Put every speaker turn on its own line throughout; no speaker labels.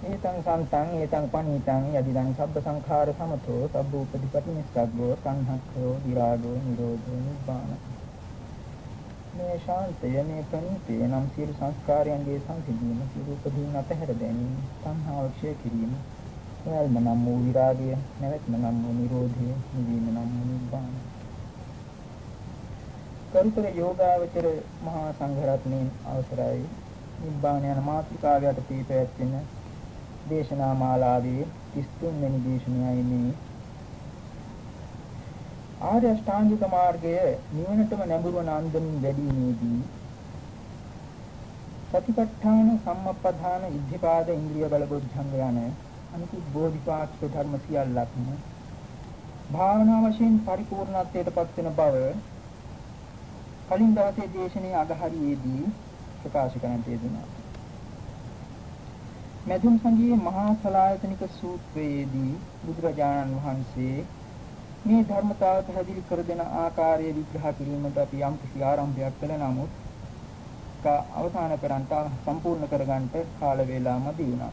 ඒතං සම්තං ඒතං පණීතං යදිදං සබ්බ සංඛාර සමතෝ සබ්බ උපදීපටි නිස්සග්ගෝ සංහක්ඛෝ විරාගෝ නිරෝධෝ නිබ්බාන මේ ශාන්තය මේ ප්‍රණීතය නම් සියලු සංස්කාරයන්ගේ සංසිඳීම සියලු උපදීන් අතහැර දැමීම සංහාව ක්ෂය කිරීම එයල්ම නම් වූ විරාගය නැවැත්ම නම් වූ නිරෝධය නිවීම නම් වූ නිබ්බාන කරුතර යෝගාවචර මහා සංඝරත්නයන් අවසරයි නිබ්බාන යන මාතෘකාවට පිටපැත්වෙන දේශනා මාලාවේ 33 වෙනි දේශනයයි මේ ආර්ය අෂ්ටාංගික මාර්ගය නිවනටම නැඹුරු වන අන්දමින් වැඩිීමේදී සතිපට්ඨාන සම්මප්පදාන ඉද්ධිපාද ඉන්ද්‍රිය බල බොද්ධංග යන අනිකුත් බෝධිපාක්ෂික ධර්ම සියල්ලක්ම භාවනා වශයෙන් පරිපූර්ණත්වයට පත් වෙන බව කලින් දවසේ දේශනේ අගහරියේදී ප්‍රකාශ කරන්න යෙදුණා. මැදුම් සංගයේ මහා සලායතනික සූත්‍රයේදී බුදුරජාණන් වහන්සේ මේ ධර්මතාව පැහැදිලි කර දෙන ආකාරය විග්‍රහ කිරීමට අපි යම් කිසි ආරම්භයක් කළ නමුත් කා අවසාන කරන්ට සම්පූර්ණ කරගන්නට කාල වේලා මදි වුණා.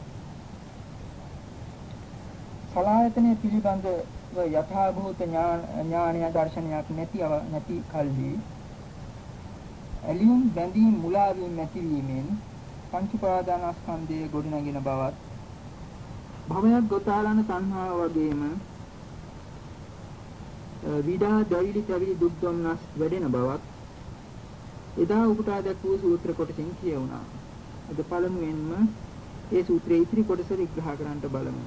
සලායතනය පිළිබඳව යථාභූත ඥානය දර්ශනයක් නැති නැති කල්හි ඇලියුම් බැඳීම් මුලා වීම නැතිවීමෙන් පංච උපාදානස්කන්ධයේ ගොඩනගෙන බවත් භවයක් ගොතාලන තණ්හාව වගේම විඩා දෛලි තවිලි දුක් දුම්නස් වැඩෙන බවත් එදා උපුටා දැක්වූ සූත්‍ර කොටසින් කියවුණා. අද පළමුවෙන්ම ඒ සූත්‍රයේ ඉතිරි කොටස විග්‍රහ කරන්නට බලමු.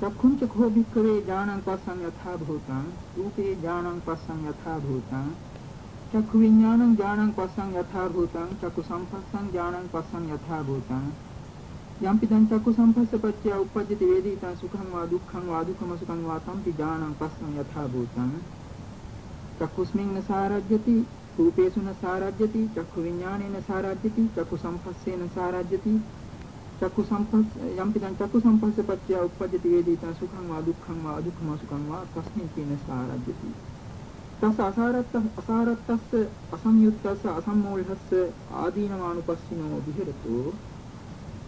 චක්ඛුංච කෝ භික්ඛවේ ඥානං පස්සං යථා භූතං රූපේ ඥානං පස්සං යථා භූතං චක්ඛු විඥානං ඥානං පස්සං යථා භූතං චක්ඛු සම්පස්සං ඥානං පස්සං යථා භූතං යම්පි දං චක්ඛු සම්පස්සපච්චය උප්පජ්ජති වේදිතං සුඛං වා දුක්ඛං වා දුක්ඛම සුඛං වා තම්පි ඥානං පස්සං යථා භූතං චක්ඛුස්මින් නසාරජ්‍යති රූපේසු නසාරජ්‍යති චක්ඛු විඥානේන සාරජ්‍යති චක්ඛු සම්පස්සේන සාරජ්‍යති. චක්ඛු සම්පස්ස යම්පි දං චක්ඛු සම්පස්සපච්චය උප්පජ්ජති වේදිතං තස් අසාරත්ත අසාරත්තස්ස අසංයුත්තස්ස අසම්මෝලහස්ස ආදීනමානුපස්සිනෝ විහෙරතු.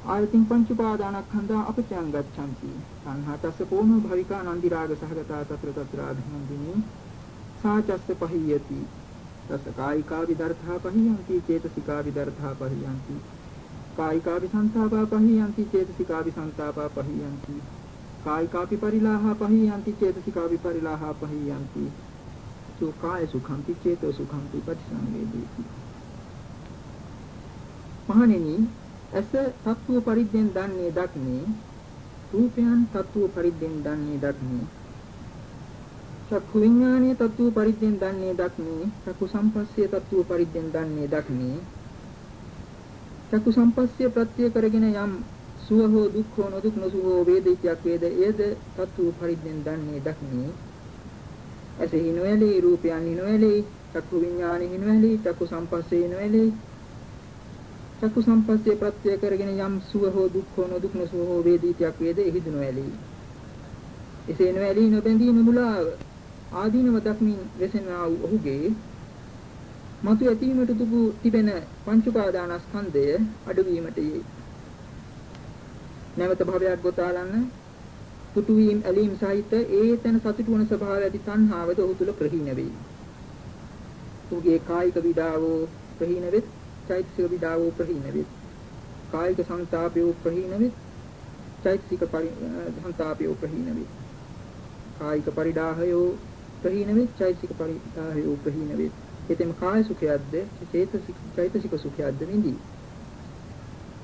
ආයතින් පංච උපාදානස්කන්ධා අපචං ගච්ඡanti සංහතස්ස කෝණෝ භවිකා නන්දි රාග සහගතා තත්‍ර තත්‍ර ආධිනන්දිනී සාචස්ස පහියති. තස කායිකා විදර්ථා පහියන්ති චේතසිකා විදර්ථා පහියන්ති. කායිකා විසංතාපා පහියන්ති චේතසිකා විසංතාපා පහියන්ති. කායිකාපි පරිලාහා පහියන්ති චේතසිකා විපරිලාහා පහියන්ති. සෝ කාය සුඛං චේතෝ සුඛං පටිසංවේදේති මහණෙනි ඇස තත්ත්ව පරිද්දෙන් දන්නේ දක්නේ රූපයන් තත්ත්ව පරිද්දෙන් දන්නේ දක්නේ. චක්කු විඥානීය තත්ත්ව පරිද්දෙන් දන්නේ දක්නේ චක්කු සම්පස්සේ තත්ත්ව පරිද්දෙන් දන්නේ දක්නේ. චක්කු සම්පස්සේ ප්‍රත්‍ය කරගෙන යම් සුව හෝ දුක් හෝ නොදුක් නොසුව වේදිතයක් වේද එයද තත්ත්ව පරිද්දෙන් දන්නේ දක්නේ. ඇසෙහි නොඇලී රූපයන්හි නොඇලී චක්කු විඥානෙහි නොඇලී චක්කු සංපස්සේ නොඇලී චක්කු සංපස්සේ ප්‍රත්‍ය කරගෙන යම් සුව හෝ දුක් හෝ නොදුක් නොසුව හෝ වේදිතයක් වේද එහිදු නොඇලී එසේ නොඇලී නොබැඳී නොමුලාව ආදීනව දක්මින් වෙසෙනා වූ ඔහුගේ මතු ඇතීමට දුබු තිබෙන පංච උපාදානස්කන්ධය අඩුවීමට යේ නැවත භවයක් ගොතාලන්න. තුටු වීම ඇලීම් සහිත ඒතන සතුටු වන ස්වභාවය ඇති තණ්හාවද ඔහු තුල ප්‍රහීන වෙයි. ඔහුගේ කායික විඩාවෝ ප්‍රහීන වෙත්, චෛතසික විඩාවෝ ප්‍රහීන වෙත්. කායික සංతాපයෝ ප්‍රහීන වෙත්, චෛතසික සංతాපයෝ ප්‍රහීන වෙත්. කායික පරිඩාහයෝ ප්‍රහීන වෙත්, චෛතසික පරිඩාහයෝ ප්‍රහීන වෙත්. එතෙම කාය සුඛයද්ද, චේතසික චෛතසික සුඛයද්ද විඳී.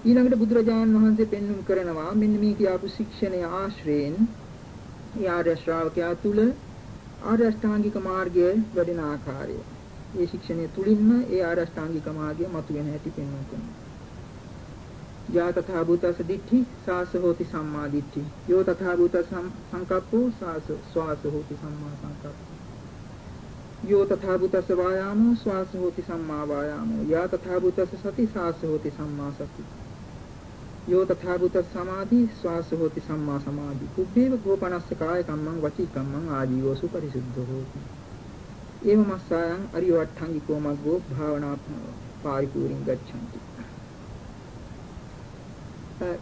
ඊළඟට බුදුරජාණන් වහන්සේ පෙන්වුම් කරනවා මෙන්න මේ කියාපු ශික්ෂණය ආශ්‍රයෙන් ඒ ආර්ය ශ්‍රාවකයා තුල ආර්ය අෂ්ටාංගික මාර්ගය වැඩෙන ආකාරය. ඒ ශික්ෂණය තුලින්ම ඒ ආර්ය අෂ්ටාංගික මාර්ගය මතුවෙන හැටි පෙන්වන්න කරනවා. යා තථා භූතස්ස දිට්ඨි සාස හෝති සම්මා දිට්ඨි යෝ තථා භූතස්ස සංකප්පෝ සාස ස්වාස හෝති සම්මා සංකප්ප යෝ තථා භූතස්ස වායාමෝ ස්වාස හෝති සම්මා වායාමෝ යා තථා භූතස්ස සති සාස හෝති සම්මා සති යෝ තථා භූතස්ස සමාධි ස්වාස හෝති සම්මා සමාධි. කුබ්බේව ගෝපනස්ස කාය කම්මං වචී කම්මං ආජීවෝ සුපරිසුද්ධ හෝති. ඒව මස්සයන් අරියවට්ඨංගිකෝ මග්ගෝ භාවනා පාරිපූර්ණ ගච්ඡanti.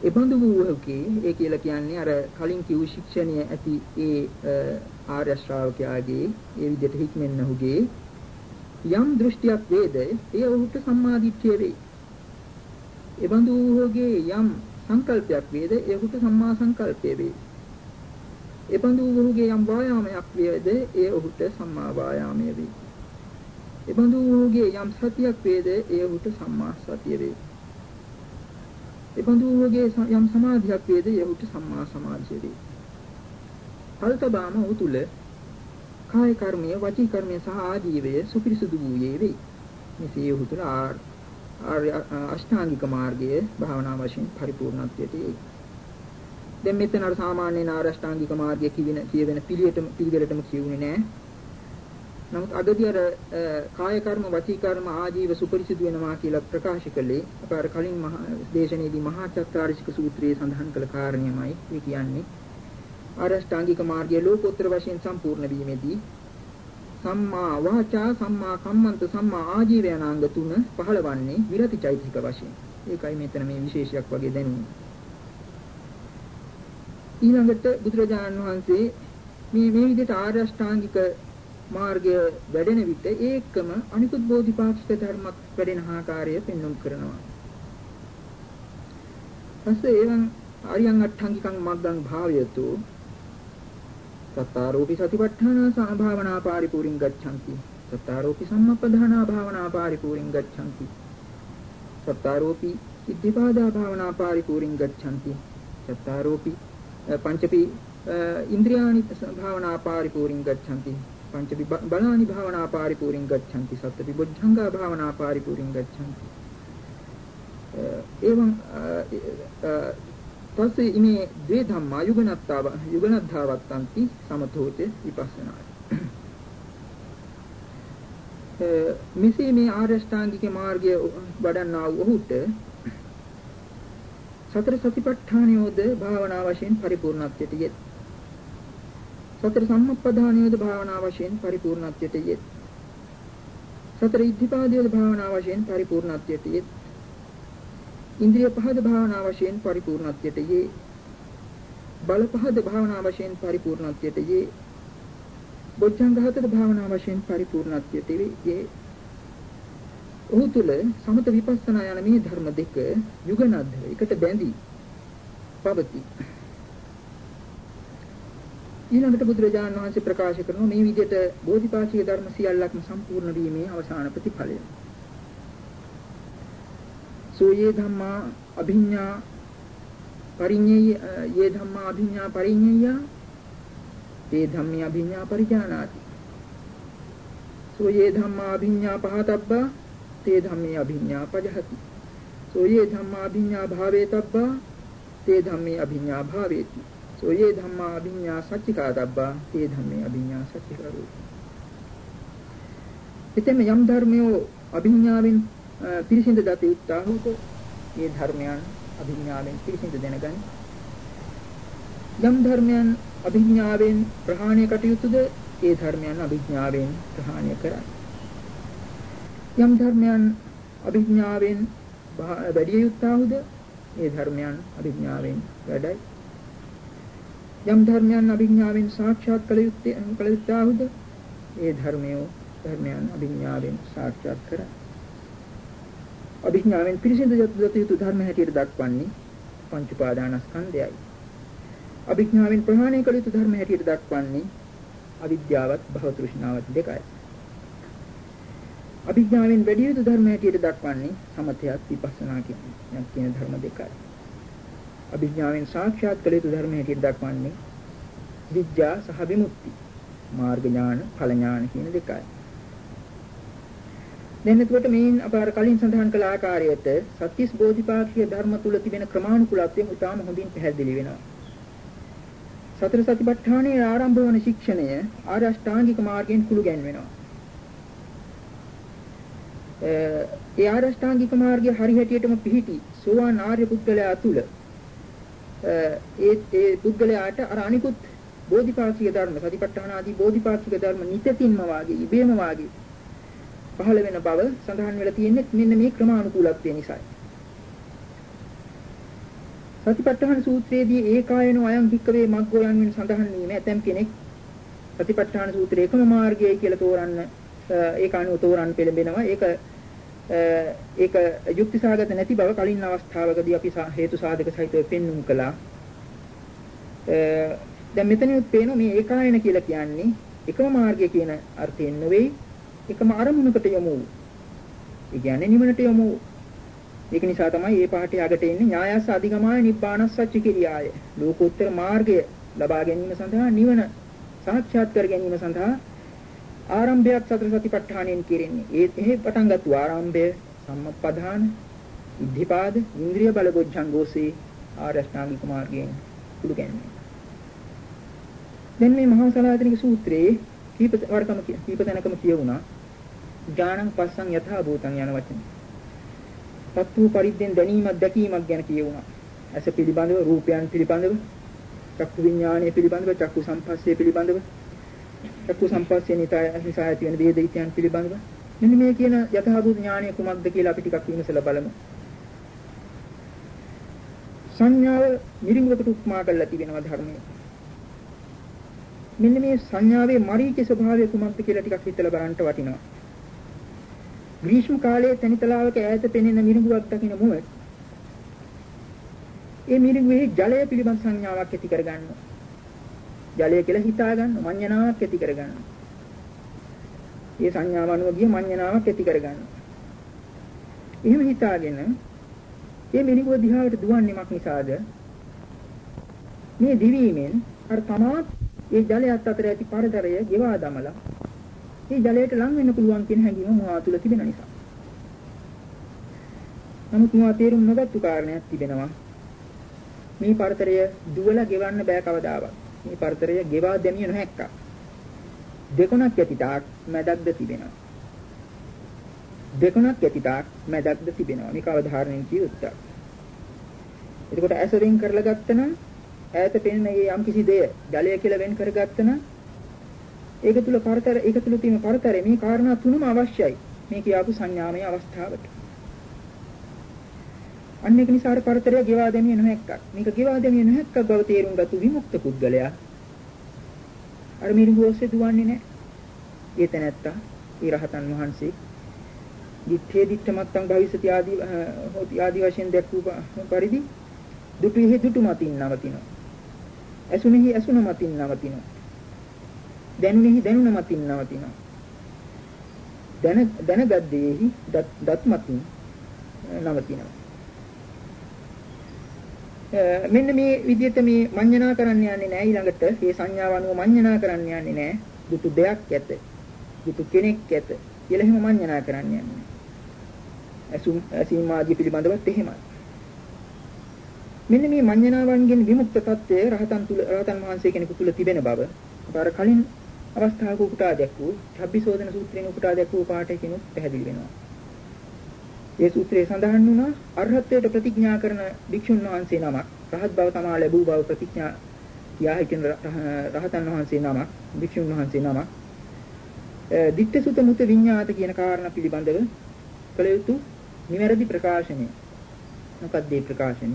එබඳු වූහකේ ඒ කියලා කියන්නේ අර කලින් කිව් ශික්ෂණය ඇති ඒ ආර්ය ශ්‍රාවකයාගේ ඒ විදිහට හික්මෙන්න ඔහුගේ යම් දෘෂ්ටියක් වේද ඒ ඔහුට සම්මාදිට්ඨිය වේ. එබඳු වූහගේ යම් සංකල්පයක් වේද ඒ ඔහුට සම්මා සංකල්පය වේ. එබඳු වූහගේ යම් වායාමයක් වේද ඒ ඔහුට සම්මා වායාමය වේ. එබඳු වූහගේ යම් සතියක් වේද ඒ ඔහුට සම්මා සතිය වේ. එබඳු වගේ යම් සමාධියක් වේද යහුට සම්මා සමාධිය වේ. කල්තබාම උතුල කාය කර්මය, වචී කර්මය සහ ආජීවය සුපිරිසුදු වූයේ වේ. මෙසේ යහුතුල ආර්ය අෂ්ටාංගික මාර්ගයේ භාවනා වශයෙන් පරිපූර්ණත්වයට එයි. දැන් මෙතන අර සාමාන්‍යයෙන් ආර්ය අෂ්ටාංගික මාර්ගය කියවෙන කියවෙන පිළිවෙතම පිළිවෙලටම කියුනේ නෑ. නමුත් අදදී අර කාය කර්ම වචී කර්ම ආජීව සුපරිසිදු වෙනවා කියලා ප්‍රකාශ කළේ අප අර කලින් දේශනයේදී මහා චත්තාරිසික සූත්‍රයේ සඳහන් කළ කාරණේමයි මේ කියන්නේ ආරෂ්ඨාංගික මාර්ගයේ ලෝකෝත්තර වශයෙන් සම්පූර්ණ වීමේදී සම්මා වාචා සම්මා කම්මන්ත සම්මා ආජීව යනාංග තුන පහළවන්නේ විරති චෛතසික වශයෙන් ඒකයි මෙතන මේ විශේෂයක් වගේ දැනුනේ ඊළඟට බුදුරජාණන් වහන්සේ මේ මේ විදිහට ආරෂ්ඨාංගික මාර්ගය වැඩෙන විට ඒකම අනිකුත් බෝධිපාක්ෂික ධර්මත් වැඩෙන ආකාරය පෙන්වුම් කරනවා. පස්සේ එවන් ආර්යයන් අට්ඨංගිකං මග්ගං භාවයතු සත්තාරෝපි සතිපට්ඨාන සම්භාවනා පාරිපූර්ණ ගච්ඡanti. සත්තාරෝපි සම්මප්පදානා භාවනා පාරිපූර්ණ ගච්ඡanti. සත්තාරෝපි සිද්ධිපාදා භාවනා පාරිපූර්ණ ගච්ඡanti. සත්තාරෝපි පංචපි ඉන්ද්‍රියානි භාවනා පාරිපූර්ණ ගච්ඡanti. පංච බලානි භාවනා පාරිපූර්ණ ගච්ඡanti සත්‍ති බොද්ධංගා භාවනා පාරිපූර්ණ ගච්ඡanti එවං තස්සේ ඉමේ ද්වේ ධම්මා යුගනත්තාව යුගනද්ධාවත්තන්ති සමතෝච විපස්සනාය මෙසේ මේ ආරෂ්ඨාංගික මාර්ගය වඩන්නා වූ ඔහුට සතර සතිපට්ඨානියෝද භාවනා වශයෙන් පරිපූර්ණත්වයට යෙත් සතර සම්මප්පදානියද භාවනා වශයෙන් පරිපූර්ණත්වයට යෙත්. සතර ඉද්ධිපාදියද භාවනා වශයෙන් පරිපූර්ණත්වයට යෙත්. ඉන්ද්‍රිය පහද භාවනා වශයෙන් පරිපූර්ණත්වයට යේ. බල පහද භාවනා වශයෙන් පරිපූර්ණත්වයට යේ. බොජ්ජංග හතද භාවනා වශයෙන් පරිපූර්ණත්වයට යේ. ඔහු තුල සමත විපස්සනා යන මේ ධර්ම දෙක යුගනද්ද එකට බැඳී පවතී. ඊළඟට බුදුරජාණන් වහන්සේ ප්‍රකාශ කරනවා මේ විදිහට බෝධිපාක්ෂික ධර්ම සියල්ලක්ම සම්පූර්ණ වීමේ අවසාන ප්‍රතිඵලය. සෝයේ ධම්මා අභිඤ්ඤා පරිඤ්ඤය යේ ධම්මා අභිඤ්ඤා පරිඤ්ඤය ඒ ධම්මේ අභිඤ්ඤා පරිජානාති. සෝයේ ධම්මා අභිඤ්ඤා පහතබ්බා තේ ධම්මේ අභිඤ්ඤා පජහති. සෝයේ ධම්මා අභිඤ්ඤා භාවේතබ්බා තේ ධම්මේ අභිඤ්ඤා භාවේති. සෝයේ ධම්මා අභිඤ්ඤා සච්චිකාතබ්බා තේ ධම්මේ අභිඤ්ඤා සච්චිකරෝ එතෙම යම් ධර්මයෝ අභිඤ්ඤාවෙන් පිරිසිඳ දත යුත්තාහුත මේ ධර්මයන් අභිඤ්ඤාවෙන් පිරිසිඳ දැනගනි යම් ධර්මයන් අභිඥාවෙන් ප්‍රහාණය කටයුතුද ඒ ධර්මයන් අභිඥාවෙන් ප්‍රහාණය කරයි. යම් ධර්මයන් අභිඥාවෙන් වැඩි යුත්තාහුද ඒ ධර්මයන් අභිඥාවෙන් වැඩයි. යම් ධර්මයන් අභිඥාවෙන් සාක්ෂාත් කළ යුත්තේ කළ යුත්තාහුද ඒ ධර්මය ධර්මයන් අභිඥාවෙන් සාක්ෂාත් කරයි. අභිඥාවෙන් පිරිසිදු යතු යුතු ධර්ම හැටියට දක්වන්නේ පංච උපාදානස්කන්ධයයි. අභිඥාවෙන් ප්‍රහාණය කළ යුතු ධර්ම හැටියට දක්වන්නේ අවිද්‍යාවත් භව තෘෂ්ණාවත් දෙකයි. අභිඥාවෙන් වැඩි යුතු ධර්ම හැටියට දක්වන්නේ සමථයත් විපස්සනා කියන ධර්ම දෙකයි. අභිඥාවෙන් සාක්ෂාත් කළ යුතු ධර්ම හැටියට දක්වන්නේ විද්‍යා සහ විමුක්ති මාර්ග ඥාන ඵල ඥාන කියන දෙකයි. දැන් එතකොට මේන් අප අර කලින් සඳහන් කළ ආකාරයට සත්‍තිස් බෝධිපාක්ෂික ධර්ම තුල තිබෙන ක්‍රමානුකූලත්වයෙන් උතාම හොඳින් පැහැදිලි වෙනවා. සතර සතිපට්ඨානයේ ආරම්භ වන ශික්ෂණය ආර්ය අෂ්ටාංගික මාර්ගයෙන් කුළු ගැන්වෙනවා. ඒ ආර්ය අෂ්ටාංගික මාර්ගයේ හරි හැටියටම පිහිටි සෝවාන් ආර්ය පුද්ගලයා තුල ඒ ඒ පුද්ගලයාට අර අනිකුත් බෝධිපාක්ෂික ධර්ම සතිපට්ඨාන ආදී බෝධිපාක්ෂික ධර්ම නිතින්ම වාගේ ඉබේම වාගේ පහළ වෙන බව සඳහන් වෙලා තියෙන්නේ මෙන්න මේ ක්‍රමානුකූලත්වය නිසායි. සතිපට්ඨාන සූත්‍රයේදී ඒකායනෝ අයං භික්කවේ මග්ගෝ යන්මින් සඳහන් වීම ඇතම් කෙනෙක් සතිපට්ඨාන සූත්‍රයේ එකම මාර්ගයයි කියලා තෝරන්න ඒක අනුව තෝරන්න පෙළඹෙනවා. ඒක ඒක යුක්තිසහගත නැති බව කලින් අවස්ථාවකදී අපි හේතු සාධක සහිතව පෙන්눔 කළා. දැන් මෙතනින් පේනවා මේ ඒකායන කියලා කියන්නේ එකම මාර්ගය කියන අර්ථයෙන් නෙවෙයි එකම අරමුණකට යමු. ඒ කියන්නේ නිවනට යමු. ඒක නිසා තමයි මේ පාඩේ අගට එන්නේ ඥායස්ස අධිගමාය නිබ්බානස්සච්ච කිරියාය. ලෝකෝත්තර මාර්ගය ලබා ගැනීම සඳහා නිවන සාක්ෂාත් කර ගැනීම සඳහා ආරම්භයක් සතර සතිපට්ඨානයෙන් කෙරෙන්නේ. ඒ එහි පටන් ගත්තු ආරම්භය සම්මප්පදාන, ඉද්ධිපාද, ඉන්ද්‍රිය බල බොජ්ජංගෝසේ ආරෂ්ඨාංගික මාර්ගයෙන් කුළු ගැනීම. දැන් මේ මහා සලායතනික සූත්‍රයේ කීප වරකම කීප තැනකම කියවුණා ඥානං පස්සං යථා භූතං යන වචනේ. තත්ත්ව පරිද්දෙන් දැනීමක් දැකීමක් ගැන කියවුණා. ඇස පිළිබඳව, රූපයන් පිළිබඳව, චක්කු විඥානය පිළිබඳව, චක්කු සංපස්සේ පිළිබඳව, චක්කු සංපස්සේ නිසා ඇති වෙන වේදිතයන් පිළිබඳව. මෙන්න මේ කියන යථාභූත ඥානය කුමක්ද කියලා අපි ටිකක් විමසලා බලමු. සංඥාව නිරිංගකට උපමා කරලා තිබෙනවා ධර්මයේ. මෙන්න මේ සංඥාවේ මරීච ස්වභාවය කුමක්ද කියලා ටිකක් හිතලා බලන්න වටිනවා. ග්‍රීෂ්ම කාලයේ තනිතලාවක ඈත පෙනෙන මිරිඟුවක් දකින මුව ඒ මිරිඟුවේ ජලය පිළිබඳ සංඥාවක් ඇති කරගන්නවා. ජලය කියලා හිතා ගන්න මඤ්ඤණාවක් ඇති කරගන්නවා. ඒ සංඥාව අනුව ගිය මඤ්ඤණාවක් ඇති කරගන්නවා. එහෙම හිතාගෙන මේ මිරිඟුව දිහාට දුවන්නේ මක් නිසාද? මේ දිවීමෙන් අර තමාත් ඒ ජලයත් අතර ඇති පරතරය ගෙවා දමලා ඒ ජලයට ලං වෙන්න පුළුවන් කියන හැඟීම මොහා තුල තිබෙන නිසා. නමුත් මොහා තේරුම් නොගත්තු කාරණයක් තිබෙනවා. මේ පරතරය දුවලා ගෙවන්න බෑ කවදාවත්. මේ පරතරය ගෙවා දැමිය නොහැක්ක. දෙකොණක් ඇති තාක් මැදක්ද තිබෙනවා. දෙකොණක් ඇති තාක් මැදක්ද තිබෙනවා. මේක අවධාරණයෙන් කිය යුත්තක්. එතකොට ඇසෙන් කරලා ගත්තනම් ඈත පෙනෙන මේ යම්කිසි දෙය ජලය කියලා වෙන් කරගත්තනම් ඒක තුල පරතර ඒක තුල තියෙන පරතරේ මේ කාරණා තුනම අවශ්‍යයි මේ කියාපු සංඥාමය අවස්ථාවට. අන්න ඒක නිසා අර පරතරය ගෙවා දැමිය නොහැක්කක්. මේක ගෙවා දැමිය නොහැක්කක් බව තේරුම් ගත්තු විමුක්ත පුද්ගලයා අර මිරිඟු ඔස්සේ දුවන්නේ නැහැ. ඒ තැනැත්තා, ඒ රහතන් වහන්සේ දිත්තේ දිත්තමත්තං භවිෂති ආදී හොති ආදී වශයෙන් දැක්වූ පරිදි දුටුෙහි දුටු මතින් නවතිනවා. ඇසුනේහි ඇසුන මතින් නවතිනවා. දැනුනේහි දැනුන මතින් නවතිනවා. දැන දැනගද්දේහි දත් මතින් නවතිනවා. මෙන්න මේ විදිහට මේ මඤ්ඤණා කරන්න යන්නේ නැහැ ඊළඟට මේ සංඥාව අනුව මඤ්ඤණා කරන්න යන්නේ නැහැ. දුටු දෙයක් ඇත. දුටු කෙනෙක් ඇත. කියලා එහෙම මඤ්ඤණා කරන්න යන්නේ. ඇසුම් ඇසීම ආදී පිළිබඳවත් එහෙමයි. මෙන්න මේ මඤ්ඤණාවන්ගෙන් විමුක්ත తත්වය රහතන් තුල රහතන් වහන්සේ කෙනෙකු තුල තිබෙන බව අර කලින් අවස්ථාවක උපුටා දැක්වූ ධබ්බිසෝදන සූත්‍රයෙන් උපුටා දැක්වූ පාඩයකිනුත් පැහැදිලි වෙනවා. ඒ සූත්‍රයේ සඳහන් වුණා අරහත්ත්වයට ප්‍රතිඥා කරන භික්ෂුන් වහන්සේ නමක් රහත් බව තමා ලැබූ බව ප්‍රතිඥා යා හිටින රහතන් වහන්සේ නමක් භික්ෂුන් වහන්සේ නමක් දිට්ඨසුත මුත විඤ්ඤාත කියන කාරණා පිළිබඳව කළ යුතු නිවැරදි ප්‍රකාශනය. මොකක්ද මේ ප්‍රකාශනය?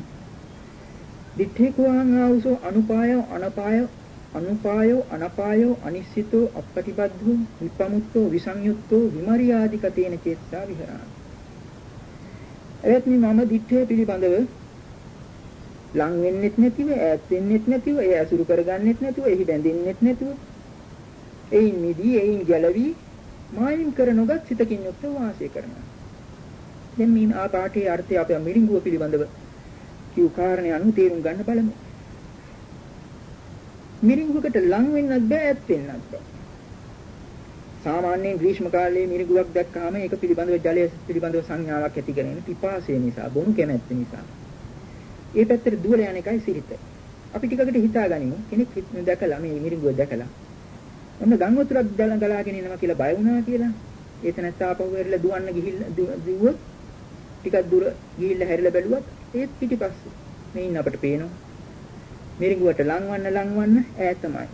දිත්තේ කුවාං ආවුසෝ අනුපායෝ අනපායෝ අනුපායෝ අනපායෝ අනිශ්චිතෝ අපපටිබද්ධෝ විපමුත්තෝ විසංයුත්තෝ විමරියාදිකතේන චේතසා විහරාමි. එවත්නි මම දිත්තේ පිළිබඳව ලං වෙන්නෙත් නැතිව ඈත් වෙන්නෙත් නැතිව ඒ අසුරු කරගන්නෙත් නැතිව එහි බැඳෙන්නෙත් නැතිව එයින් මිදී එයින් ගැලවි මායිම් කර නොගත් සිතකින් යුක්ත වාසය කරනවා. දැන් මේ ආපාඨයේ අර්ථය අපේ මිරිඟුව පිළිබඳව කිව් කාරණේ අනුව තේරුම් ගන්න බලමු. මිරිඟුවකට ලං වෙන්නත් බෑ ඈත් වෙන්නත් බෑ. සාමාන්‍යයෙන් ග්‍රීෂ්ම කාලයේ මිරිඟුවක් දැක්කහම ඒක පිළිබඳව ජලය පිළිබඳව සංඥාවක් ඇති කරගෙන පිපාසය නිසා බොණු කැමැත්ත නිසා ඒ පැත්තට දුවල යන එකයි සිරිත. අපි ටිකකට හිතාගනිමු කෙනෙක් දැකලා මේ මිරිඟුව දැකලා ඔන්න ගම් වතුරක් ගලාගෙන එනවා කියලා බය වුණා කියලා. ඒක නැත්නම් ආපහු වෙරළ දුවන්න ගිහිල්ලා දුවුවොත් ටිකක් දුර ගිහිල්ලා හැරිලා බැලුවත් ඒත් පිටිපස්සේ මේ ඉන්න අපිට පේනවා. මිරිඟුවට ලංවන්න ලංවන්න ඈතමයි.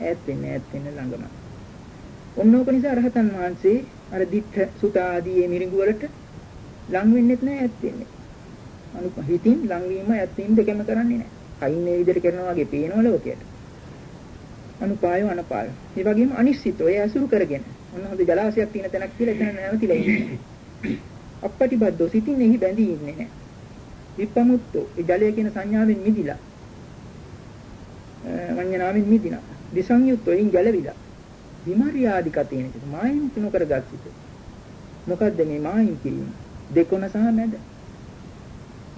ඈත් වෙන්නේ ඈත් වෙන්න ළඟමයි. ඔන්නෝක නිසා රහතන් වහන්සේ අර දිත්ත සුත ආදී මේ මිරිඟු වලට ලං වෙන්නෙත් නැහැ ඈත් වෙන්නේ. අනු හිතින් ලං වීම ඈත් වීම දෙකම කරන්නේ නැහැ. කයින් මේ විදිහට කරනවා වගේ පේනව ලෝකයට. අනුපාය අනපාය. මේ වගේම අනිශ්චිත ඔය ඇසුරු කරගෙන ඔන්න හොඳ ජලාශයක් තියෙන තැනක් කියලා එතන නැවතිලා ඉන්නේ. අපපටිබද්දෝ සිතින් එහි බැඳී ඉන්නේ නැහැ. විප්පමුත්තෝ ඒ ජලය කියන සංඥාවෙන් මිදිලා. මඤ්ඤණාවෙන් මිදිනා. විසංයුත්තෝ එයින් ගැලවිලා. විමර්යාදි කතේන කිව්ව මායින් කිනු කරගත් සිට. මොකද්ද මේ මායින් කිරීම? දෙකොන සහ මැද.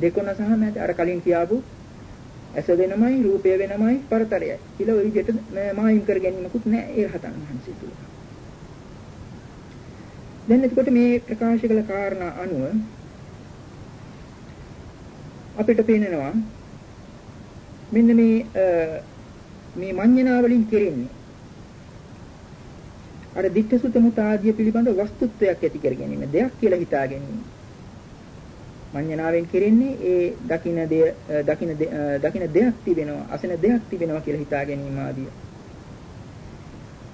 දෙකොන සහ මැද අර කලින් කියාපු ඇස වෙනමයි රූපය වෙනමයි පරතරයයි කියලා ওই විදිහට මායින් කර ගැනීමකුත් නැහැ ඒ රහතන් වහන්සේ තුල. දැන් එතකොට මේ ප්‍රකාශ කළ කාරණා අනුව අපිට පේනවා මෙන්න මේ මේ මඤ්ඤණා වලින් කෙරෙන්නේ අර ditthසුත මුත ආදිය පිළිබඳ වස්තුත්වයක් ඇති කර ගැනීම දෙයක් කියලා හිතා ගැනීම. මඤ්ඤණාවෙන් කෙරෙන්නේ ඒ දකින්න දෙය දකින්න දකින්න දෙයක් තිබෙනවා අසන දෙයක් තිබෙනවා කියලා හිතා ගැනීම ආදිය.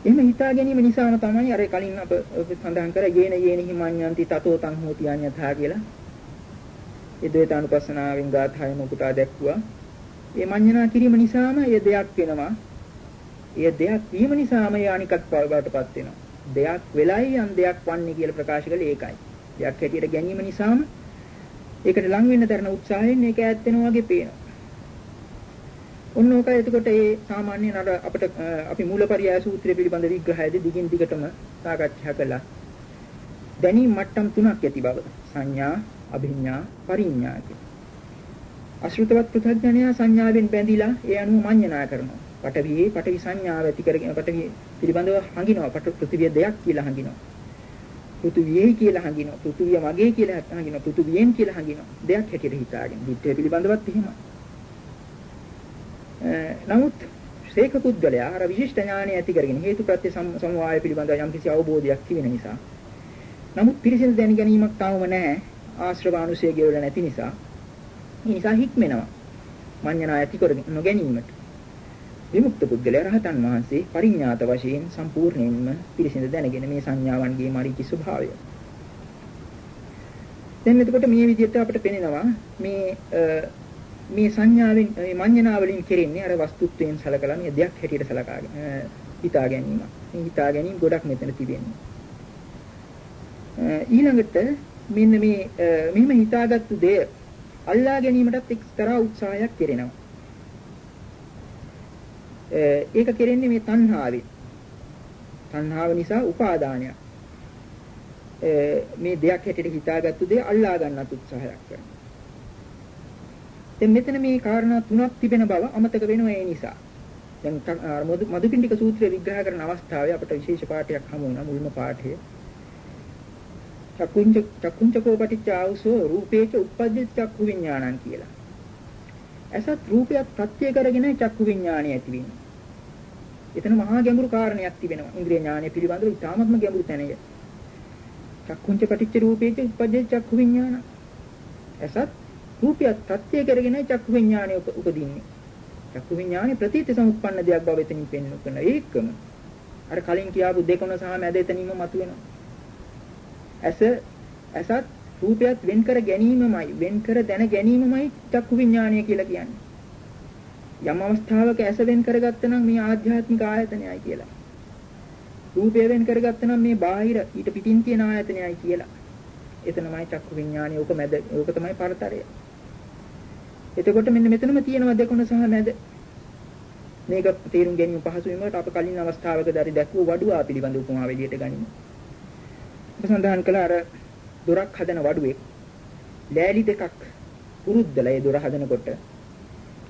එහෙම හිතා ගැනීම නිසාම තමයි අර කලින් අප සඳහන් කර යේන යේනහි මඤ්ඤන්ති තතෝ තං හෝති අඤ්ඤතා කියලා. ඒ ද්වේතානුපස්සනාවෙන් ගාථාය මුකුටා දැක්ුවා. ඒ මඤ්ඤණා කිරීම නිසාම ඒ දෙයක් වෙනවා. ඒ දෙයක් වීම නිසාම ඒ අනිකක් බවටපත් වෙනවා. දෙයක් වෙලයි යම් දෙයක් වන්නේ කියලා ප්‍රකාශ කළේ ඒකයි. දෙයක් හැටියට ගැනීම නිසාම ඒකට ලං වෙන්න තරන උත්සාහයෙන් ඒක ඈත් වෙනවා වගේ පේනවා. ඔන්න ඕක එතකොට ඒ සාමාන්‍යයෙන් අර අපිට අපි මූලපරියාය සූත්‍රය පිළිබඳ විග්‍රහයදී දිගින් දිගටම සාකච්ඡා කළා. දැනීම් මට්ටම් තුනක් ඇති බව. සංඥා, අභිඥා, පරිඥා කියන. අශෘතවත් පෘථග්ජනයා සංඥාවෙන් බැඳිලා ඒ අනුව මඤ්ඤණා කරනවා. පටවියේ පටවි සංඥාව ඇති කරගෙන පටවිය පිළිබඳව හංගිනවා. පට පෘථිවිය දෙයක් කියලා හංගිනවා. පෘථුවියයි කියලා හංගිනවා. පෘථුවිය මගේ කියලා හංගිනවා. පෘථුවියෙන් කියලා හංගිනවා. දෙයක් හැටියට හිතාගෙන. දිත්තේ පිළිබඳවත් එහෙමයි. නමුත් ශේක පුද්ගලයා අර විශිෂ්ට ඥානය ඇති කරගෙන හේතුප්‍රත්‍ය සමவாய පිළිබඳව යම්කිසි අවබෝධයක් තිබෙන නිසා. නමුත් පිරිසිදු දැන ගැනීමක් තාම නැහැ. ආශ්‍රවානුසය ගෙවල නැති නිසා. ඒ නිසා හික්මෙනවා. මඤ්ඤණා ඇති කර නොගැනීමට. විමුක්ත පුද්ගලයා රහතන් වහන්සේ පරිඥාත වශයෙන් සම්පූර්ණයෙන්ම පිරිසිදු දැනගෙන මේ සංඥාවන්ගේ මරිචි ස්වභාවය. දැන් එතකොට මේ විදිහට අපිට පේනවා මේ මේ සංඥාවෙන් මේ මඤ්ඤණා වලින් කෙරෙන්නේ අර වස්තුත්වයෙන් සලකලා මේ දෙයක් හැටියට සලකාගෙන හිතා ගැනීම. මේ හිතා ගැනීම ගොඩක් මෙතන තිබෙන්නේ. ඊළඟට මෙන්න මේ මෙහෙම හිතාගත්තු දෙය අල්ලා ගැනීමටත් එක්තරා උත්සාහයක් කෙරෙනවා. ඒක කෙරෙන්නේ මේ තණ්හාවෙන්. තණ්හාව නිසා උපාදානයක්. මේ දෙයක් හැටියට හිතාගත්තු දේ අල්ලා ගන්නත් උත්සාහයක් කරනවා. දැන් මෙතන මේ කාරණා තුනක් තිබෙන බව අමතක වෙනවා ඒ නිසා. දැන් මදුපිණ්ඩික සූත්‍රය විග්‍රහ කරන අවස්ථාවේ අපට විශේෂ පාඩයක් හමු වුණා මුල්ම පාඩය. චක්කුංච චක්කුංචකෝ පටිච්චාවසෝ රූපේච උප්පද්ද චක්කු විඥානං කියලා. ඇසත් රූපයක් ප්‍රත්‍ය කරගෙන චක්කු විඥානය ඇති වෙනවා. එතන මහා ගැඹුරු කාරණයක් තිබෙනවා. ඉන්ද්‍රිය ඥානය පිළිබඳව ඉතාමත්ම ගැඹුරු තැනය. චක්කුංච පටිච්ච රූපේච උප්පද්ද චක්කු විඥාන. ඇසත් රූපයක් ප්‍රත්‍ය කරගෙන චක්කු විඥානය උපදින්නේ. චක්කු විඥානේ ප්‍රතීත සමුප්පන්න දෙයක් බව එතනින් පෙන්වන කරන ඒකම අර කලින් කියාපු දෙකොන සහ මැද එතනින්ම මතුවෙනවා. ඇස ඇසත් රූපයත් වෙන් කර ගැනීමමයි වෙන් කර දැන ගැනීමමයි චක්කු විඥානය කියලා කියන්නේ. යම් අවස්ථාවක ඇස වෙන් කරගත්ත නම් මේ ආධ්‍යාත්මික ආයතනයයි කියලා. රූපය වෙන් කරගත්ත නම් මේ බාහිර ඊට පිටින් තියෙන ආයතනයයි කියලා. එතනමයි චක්කු විඥානය උක මැද උක තමයි පරතරය. එතකොට මෙන්න මෙතනම තියෙනවා දෙකොන සහ මැද. මේක තේරුම් ගැනීම පහසු වීමකට අප කලින් අවස්ථාවකදී දැක්වූ වඩුවා පිළිබඳ උපමාව එළියට ගනිමු. සඳහන් කළ අර දොරක් හදන වඩුවෙක් ලෑලි දෙකක් පුරුද්දලා ඒ දොර හදනකොට.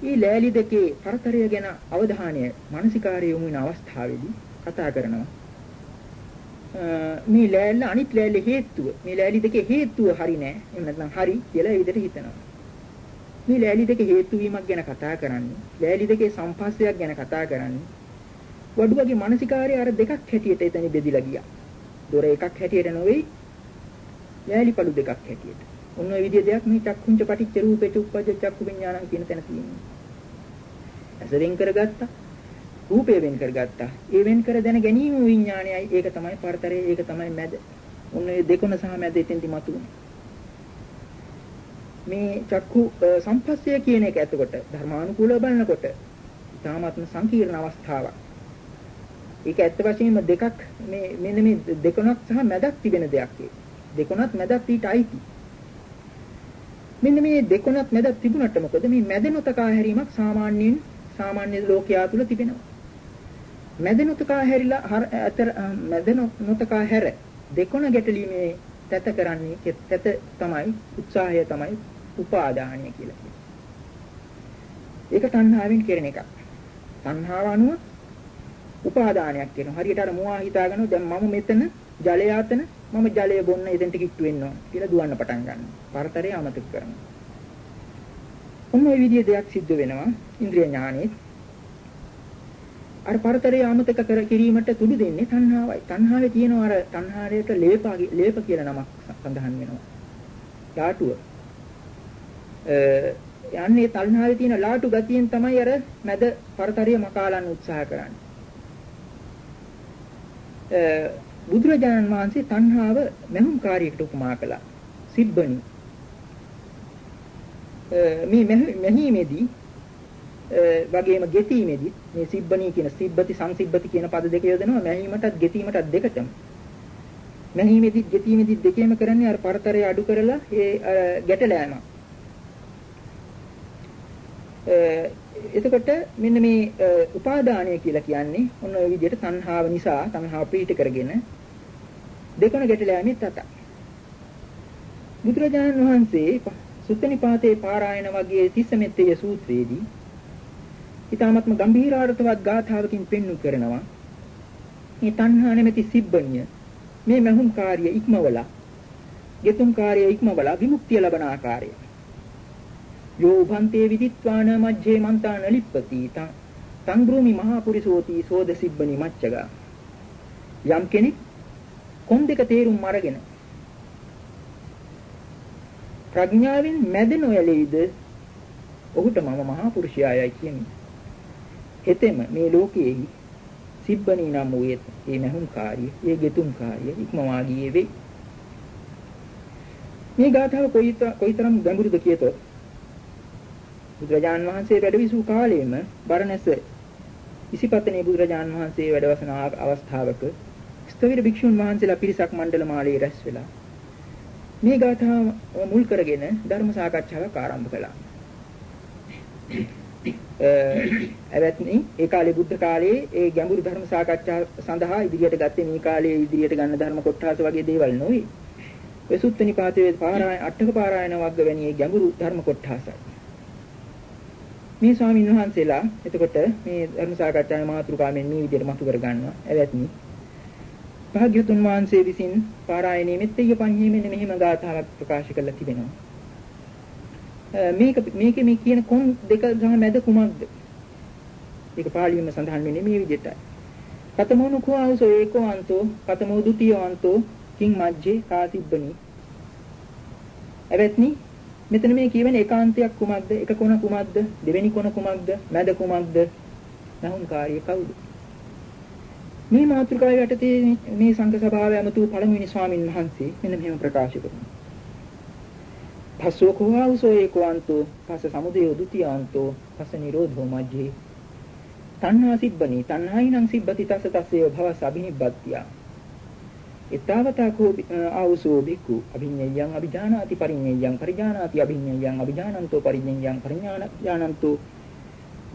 මේ ලෑලි දෙකේ පරතරය ගැන අවධානය මානසිකාරය යොමු වෙන අවස්ථාවේදී කතා කරනවා. මේ ලෑල්ල අනිත් ලෑල්ල හේතුව මේ ලෑලි දෙකේ හේතුව හරි නෑ. එහෙම නැත්නම් හරි කියලා ඒ විදිහට හිතනවා. මේ ලෑලි දෙකේ හේතු වීමක් ගැන කතා කරන්නේ ලෑලි දෙකේ සම්පස්සයක් ගැන කතා කරන්නේ. වඩුවගේ මානසිකාරය අර දෙකක් හැටියට එතන බෙදිලා ගියා. දොර එකක් හැටියට නෙවෙයි ලෑලිපළු දෙකක් හැටියට. ඔන්න ඔය විදිය දෙයක් මේ චක්කුංච පටිච්ච රූපේච උප්පජ්ජ චක්කු විඥානං කියන තැන තියෙනවා. ඇස වෙන් කරගත්තා. රූපය වෙන් කරගත්තා. ඒ වෙන් කර දැන ගැනීම විඥානයයි ඒක තමයි පරතරය ඒක තමයි මැද. ඔන්න ඔය දෙකොන සහ මැද එතෙන්දි මතුනේ. මේ චක්කු සම්පස්සය කියන එක එතකොට ධර්මානුකූලව බලනකොට ඉතාමත්ම සංකීර්ණ අවස්ථාවක්. ඒක ඇත්ත වශයෙන්ම දෙකක් මේ මෙන්න මේ දෙකොනක් සහ මැදක් තිබෙන දෙයක් ඒක. දෙකොනත් මැදත් ඊට අයිති. මෙන්න මේ දෙකොනත් මැදත් තිබුණට මොකද මේ මැද නොතකා හැරීමක් සාමාන්‍යයෙන් සාමාන්‍ය ලෝකයා තුල තිබෙනවා. මැද නොතකා හැරිලා අතර මැද නොතකා හැර දෙකොන ගැටලීමේ තැත කරන්නේ තැත තමයි උත්සාහය තමයි උපාදානය කියලා කියන්නේ. ඒක තණ්හාවෙන් කෙරෙන එකක්. තණ්හාව අනුව උපාදානයක් කියනවා. හරියට අර මුවා හිතාගෙන දැන් මම මෙතන ජලය ආතන මම ජලය බොන්න එතෙන්ට කිට්ටු වෙන්න ඕන කියලා දුවන්න පටන් ගන්නවා. පරතරය අමතක කරනවා. ඔන්න ඔය විදිහේ දෙයක් සිද්ධ වෙනවා ඉන්ද්‍රිය ඥානෙත්. අර පරතරය අමතක කර කිරීමට තුඩු දෙන්නේ තණ්හාවයි. තණ්හාවේ තියෙනවා අර තණ්හාරයට ලේපාගේ ලේප කියලා නමක් සඳහන් වෙනවා. ලාටුව. යන්නේ තණ්හාවේ තියෙන ලාටු ගතියෙන් තමයි අර මැද පරතරය මකාලන්න උත්සාහ කරන්නේ. බුදුරජාණන් වහන්සේ තණ්හාව මහුම් කාර්යයකට උපමා කළා. සිබ්බණි. මේ මෙහිමේදී වගේම ගෙතීමේදී මේ සිබ්බණී කියන සිබ්බති සංසිබ්බති කියන පද දෙක යොදනවා මෙහිමටත් ගෙතීමටත් දෙකටම. මෙහිමේදී ගෙතීමේදී දෙකේම කරන්නේ අර පරතරය අඩු කරලා ඒ ගැටලෑම. එතකොට මෙන්න මේ උපාදානය කියලා කියන්නේ ඔන්න ඔය විදිහට තණ්හාව නිසා තණ්හාව ප්‍රීත කරගෙන දෙකන ගැටලෑමේ තත. බුදුරජාණන් වහන්සේ සුත්තනිපාතේ පාරායන වගේ තිස්සමෙත්තේ සූත්‍රයේදී ඊ타මත්ම ගම්භීරාර්ථවත් ගාථාවකින් පෙන්වු කරනවා මේ තණ්හා නැමැති සිබ්බණිය මේ මහුම් කාර්ය ඉක්මවලා ගෙතුම් කාර්ය ඉක්මවලා විමුක්තිය ලබන ආකාරය යෝ උභන්තේ විදිත්වාන මජ්ජේ මන්තාන ලිප්පති තං බ්‍රූමි මහා පුරිසෝති සෝද සිබ්බනි මච්චගා යම් කෙනෙක් කොන් දෙක තේරුම් අරගෙන ප්‍රඥාවෙන් මැද නොයලෙයිද ඔහුට මම මහා පුරුෂයායයි කියන්නේ. හෙතෙම මේ ලෝකයේ සිබ්බනී නම් වූ ඒ මහුම් කාර්ය, ඒ ගෙතුම් කාර්ය ඉක්මවා ගියේ වෙයි. මේ ගාථාව කොයිතරම් ගැඹුරුද කියතොත් බුදුරජාන් වහන්සේ වැඩ විසූ කාලයේම බරණැස ඉසිපතනේ බුදුරජාන් වහන්සේ වැඩවසන අවස්ථාවක ස්තවිර භික්ෂුන් වහන්සේලා පිරිසක් මණ්ඩල මාලයේ රැස් වෙලා මේ ගාථාව මුල් කරගෙන ධර්ම සාකච්ඡාවක් ආරම්භ කළා. එවත්නි ඒ කාලේ බුද්ධ කාලයේ ඒ ගැඹුරු ධර්ම සාකච්ඡා සඳහා ඉදිරියට ගත්තේ මේ කාලයේ ඉදිරියට ගන්න ධර්ම කොටස වගේ දේවල් නොවේ. ඔය සුත්තනිපාතයේ පාරායන අටක පාරායන වර්ග වැනි ගැඹුරු ධර්ම කොටසයි. මේ ස්වාමීන් වහන්සේලා එතකොට මේ ධර්ම සාකච්ඡාවේ මාතෘකාවෙන් මේ විදිහට මතු කර ගන්නවා. එවත්නි භාග්‍යතුන් වහන්සේ විසින් පාරායනයේ මෙත්තේ පඤ්ඤේ මෙන්න මෙහිම ගාථාවක් ප්‍රකාශ කරලා තිබෙනවා. මේක මේක මේ කියන කොන් දෙක සහ මැද කුමක්ද? ඒක පාළියෙම සඳහන් වෙන්නේ මේ විදිහටයි. කතමෝනු කුආවසෝ ඒකවන්තෝ කතමෝ ဒ ුතියවන්තෝ කිං මජ්ජේ කාතිබ්බනි. එවත්නි මෙතන මේ කියවෙන ඒකාන්තයක් කුමක්ද? එක කොන කුමක්ද? දෙවෙනි කොන කුමක්ද? මැද කුමක්ද? නහුම් කාර්ය කවුද? මේ මාතෘකාව යටතේ මේ සංඝ සභාවේ ඇමතු පළමුවෙනි ස්වාමින් වහන්සේ මෙන්න මෙහෙම ප්‍රකාශ කරනවා. පස්සෝ කෝවසෝ ඒකවන්තෝ පස්ස සමුදය ဒ ුතියන්තෝ පස්ස නිරෝධෝ මජ්ජේ තණ්හා සිබ්බනි තණ්හායිනං සිබ්බති තස්ස තස්සේ භවස අබිනිබ්බත්තියා එතාවතා කෝ ආවසෝ බිකු අභිඤ්ඤයං අභිජානාති පරිඤ්ඤයං පරිජානාති අභිඤ්ඤයං අභිජානන්තෝ පරිඤ්ඤයං පරිඥානන්තෝ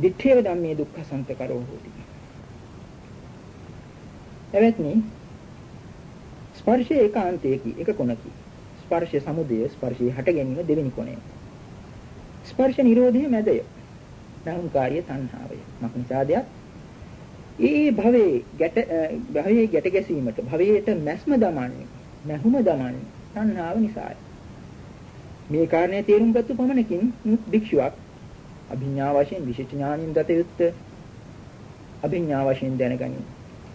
දිත්තේ ධම්මේ දුක්ඛ සන්තකරෝ හෝති. එවත්නි ස්පර්ශය ඒකාන්තයකි එක කොනකි. ස්පර්ශය සමුදය ස්පර්ශය හට ගැනීම දෙවෙනි කොනය ස්පර්ශ නිරෝධය මැදය. නහුංකාරිය තණ්හාවය. මක්නිසාදයක්
ඒ භවයේ ගැට භවයේ ගැට ගැසීමට භවයට මැස්ම දමන්නේ මැහුම දමන්නේ තණ්හාව නිසායි. මේ කාරණේ තේරුම් ගත්ත පමණකින් භික්ෂුවක් අභිඥා වශයෙන් විශේෂ ඥානින් දත යුත්තේ අභිඥා වශයෙන් දැනගනි.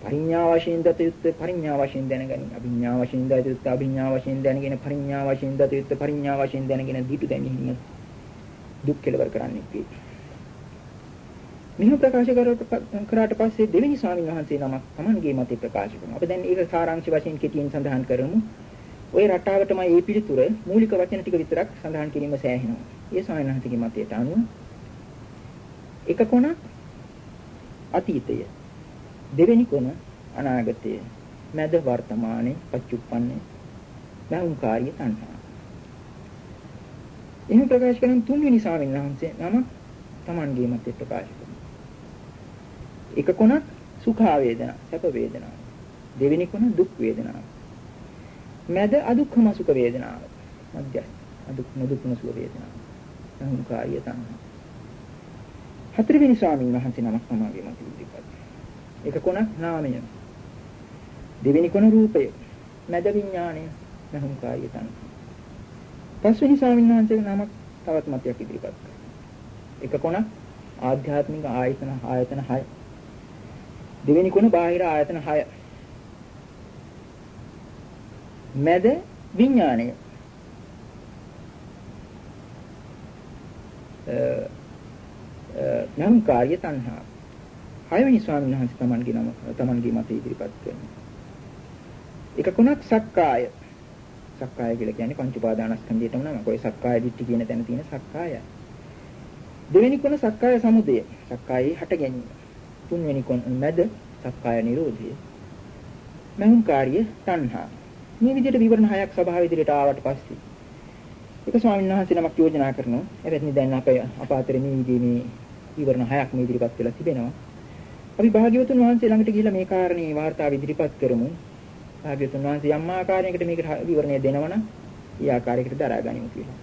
පරිඥා වශයෙන් දත යුත්තේ පරිඥා වශයෙන් දැනගනි. අභිඥා වශයෙන් දත යුත්තේ අභිඥා වශයෙන් දැනගෙන පරිඥා වශයෙන් දත යුත්තේ පරිඥා වශයෙන් දැනගෙන දීපු ගැනීම දුක් කෙලවර කරන්නේ වේ. මෙහෙම ප්‍රකාශ කරාට පස්සේ දෙවෙනි ස්වාමීන් වහන්සේ නමක් Tamanගේ මතය ප්‍රකාශ කරනවා. අපි දැන් ඒක සාරාංශ වශයෙන් කෙටියෙන් සඳහන් කරමු. ওই රටාවටම මේ පිළිතුර මූලික වචන ටික විතරක් සඳහන් කිරීම සෑහෙනවා. ඒ ස්වාමීන් වහන්සේගේ මතයට අනුව එක කොනක් අතීතය දෙවෙනි කොන අනාගතය මැද වර්තමානයේ පච්චුප්පන්නේ බහුංකාරිය තණ්හා. එහෙම ප්‍රකාශ කරන තුන්වෙනි ස්වාමීන් වහන්සේ නම Tamanගේ මතය ප්‍රකාශ එක කොනක් සුඛ වේදනා, සැප වේදනා. දෙවෙනි කොන දුක් වේදනාව. මැද අදුක්ඛම සුඛ වේදනාව. මධ්‍යස්ථ අදුක්ඛම දුක්ඛම සුඛ වේදනාව. අහංකාරිය තණ්හා. හතරවෙනි ස්වාමීන් වහන්සේ නමක් තමයි මත ඉදිරිපත්. එක කොනක් නාමය. දෙවෙනි කොන රූපය. මැද විඥාණය. අහංකාරිය තණ්හා. පස්වෙනි ස්වාමීන් වහන්සේගේ නමක් තවත් මතයක් ඉදිරිපත් කරනවා. එක කොනක් ආධ්‍යාත්මික ආයතන ආයතන 6 දෙවෙනි කොන බාහිර ආයතන 6. මැද විඥාණය. නම් කාර්ය තණ්හා. හයවෙනි ස්වාමීන් වහන්සේ තමන්ගේ නම තමන්ගේ මත ඉදිරිපත් කරනවා. එක කොනක් සක්කාය. සක්කාය කියලා කියන්නේ පංච උපාදානස්කන්ධයටම නම. කොයි සක්කාය දිට්ඨි කියන තැන තියෙන සක්කායයි. දෙවෙනි කොන සක්කාය සමුදය. සක්කායේ හට ගැනීම. තුන්වෙනි කොන මැද සක්කාය නිරෝධය. මහුංකාරිය තණ්හා. මේ විදිහට විවරණ හයක් සභාව ඉදිරියට ආවට පස්සේ එක ස්වාමීන් වහන්සේ නමක් යෝජනා කරනවා. එවැනි දැන් අපේ අප අතරේ මේ විදිහේ මේ විවරණ හයක් මේ ඉදිරිපත් වෙලා තිබෙනවා. අපි භාග්‍යවතුන් වහන්සේ ළඟට ගිහිල්ලා මේ කාරණේ වාර්තාව ඉදිරිපත් කරමු. භාග්‍යවතුන් වහන්සේ යම් ආකාරයකට මේකට විවරණය දෙනවනම් ඒ ආකාරයකට දරා ගනිමු කියලා.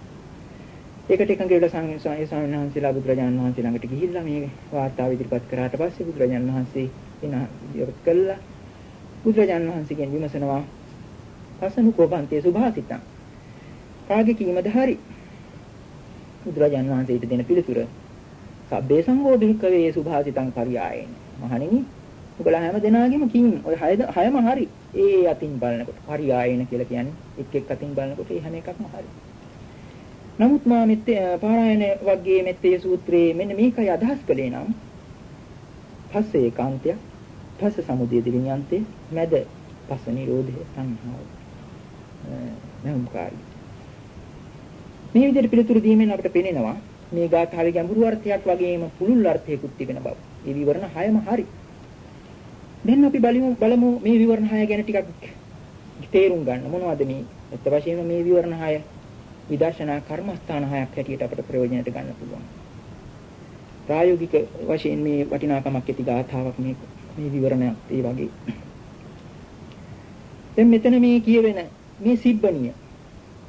ඒකට එකඟ වෙලා සංඝ ස්වාමීන් වහන්සේලා බුදුරජාණන් වහන්සේ ළඟට ගිහිල්ලා මේ වාර්තාව ඉදිරිපත් කරාට පස්සේ බුදුරජාණන් වහන්සේ එන ඉවර කළා. බුදුරජාණන් වහන්සේගෙන් විමසනවා පසනුකෝපන්තේ සුභාසිතං. කාගේ කීමද හරි. බුදුරජාණන් වහන්සේට දෙන පිළිතුර සබ්බේ සංඝෝ බිහිකවේ සුභාසිතං පරියායන. මහණෙනි ඔබලා හැම දෙනාගේම කීම් ඔය හයම හරි. ඒ අතින් බලනකොට පරියායන කියලා කියන්නේ එක් එක් අතින් බලනකොට ඒ හැම එකක්ම හරි. නමුත් මා මෙත්තේ පාරායන වර්ගයේ මෙත්තේ සූත්‍රයේ මෙන්න මේකයි අදහස් කළේ නම් පස්ස ඒකාන්තය පස්ස සමුදය දිවිඤ්ඤාන්තේ මැද පස්ස නිරෝධය සංහාව නම්කාරී මේ විදිහට පිළිතුරු දීමෙන් අපිට පේනවා මේ ගාථාවේ ගැඹුරු අර්ථයක් වගේම පුළුල් අර්ථයකුත් තිබෙන බව. මේ විවරණ හයම හරි. දැන් අපි බලමු බලමු මේ විවරණ හය ගැන ටිකක් තේරුම් ගන්න මොනවද මේ ඇත්ත වශයෙන්ම මේ විවරණ හය විදර්ශනා කර්මස්ථාන හයක් හැටියට අපට ප්‍රයෝජනට ගන්න පුළුවන්. ප්‍රායෝගික වශයෙන් මේ වටිනාකමක් ඇති ගාථාවක් මේ මේ විවරණයක් ඒ වගේ. දැන් මෙතන මේ කියවෙන මේ සිබ්බණිය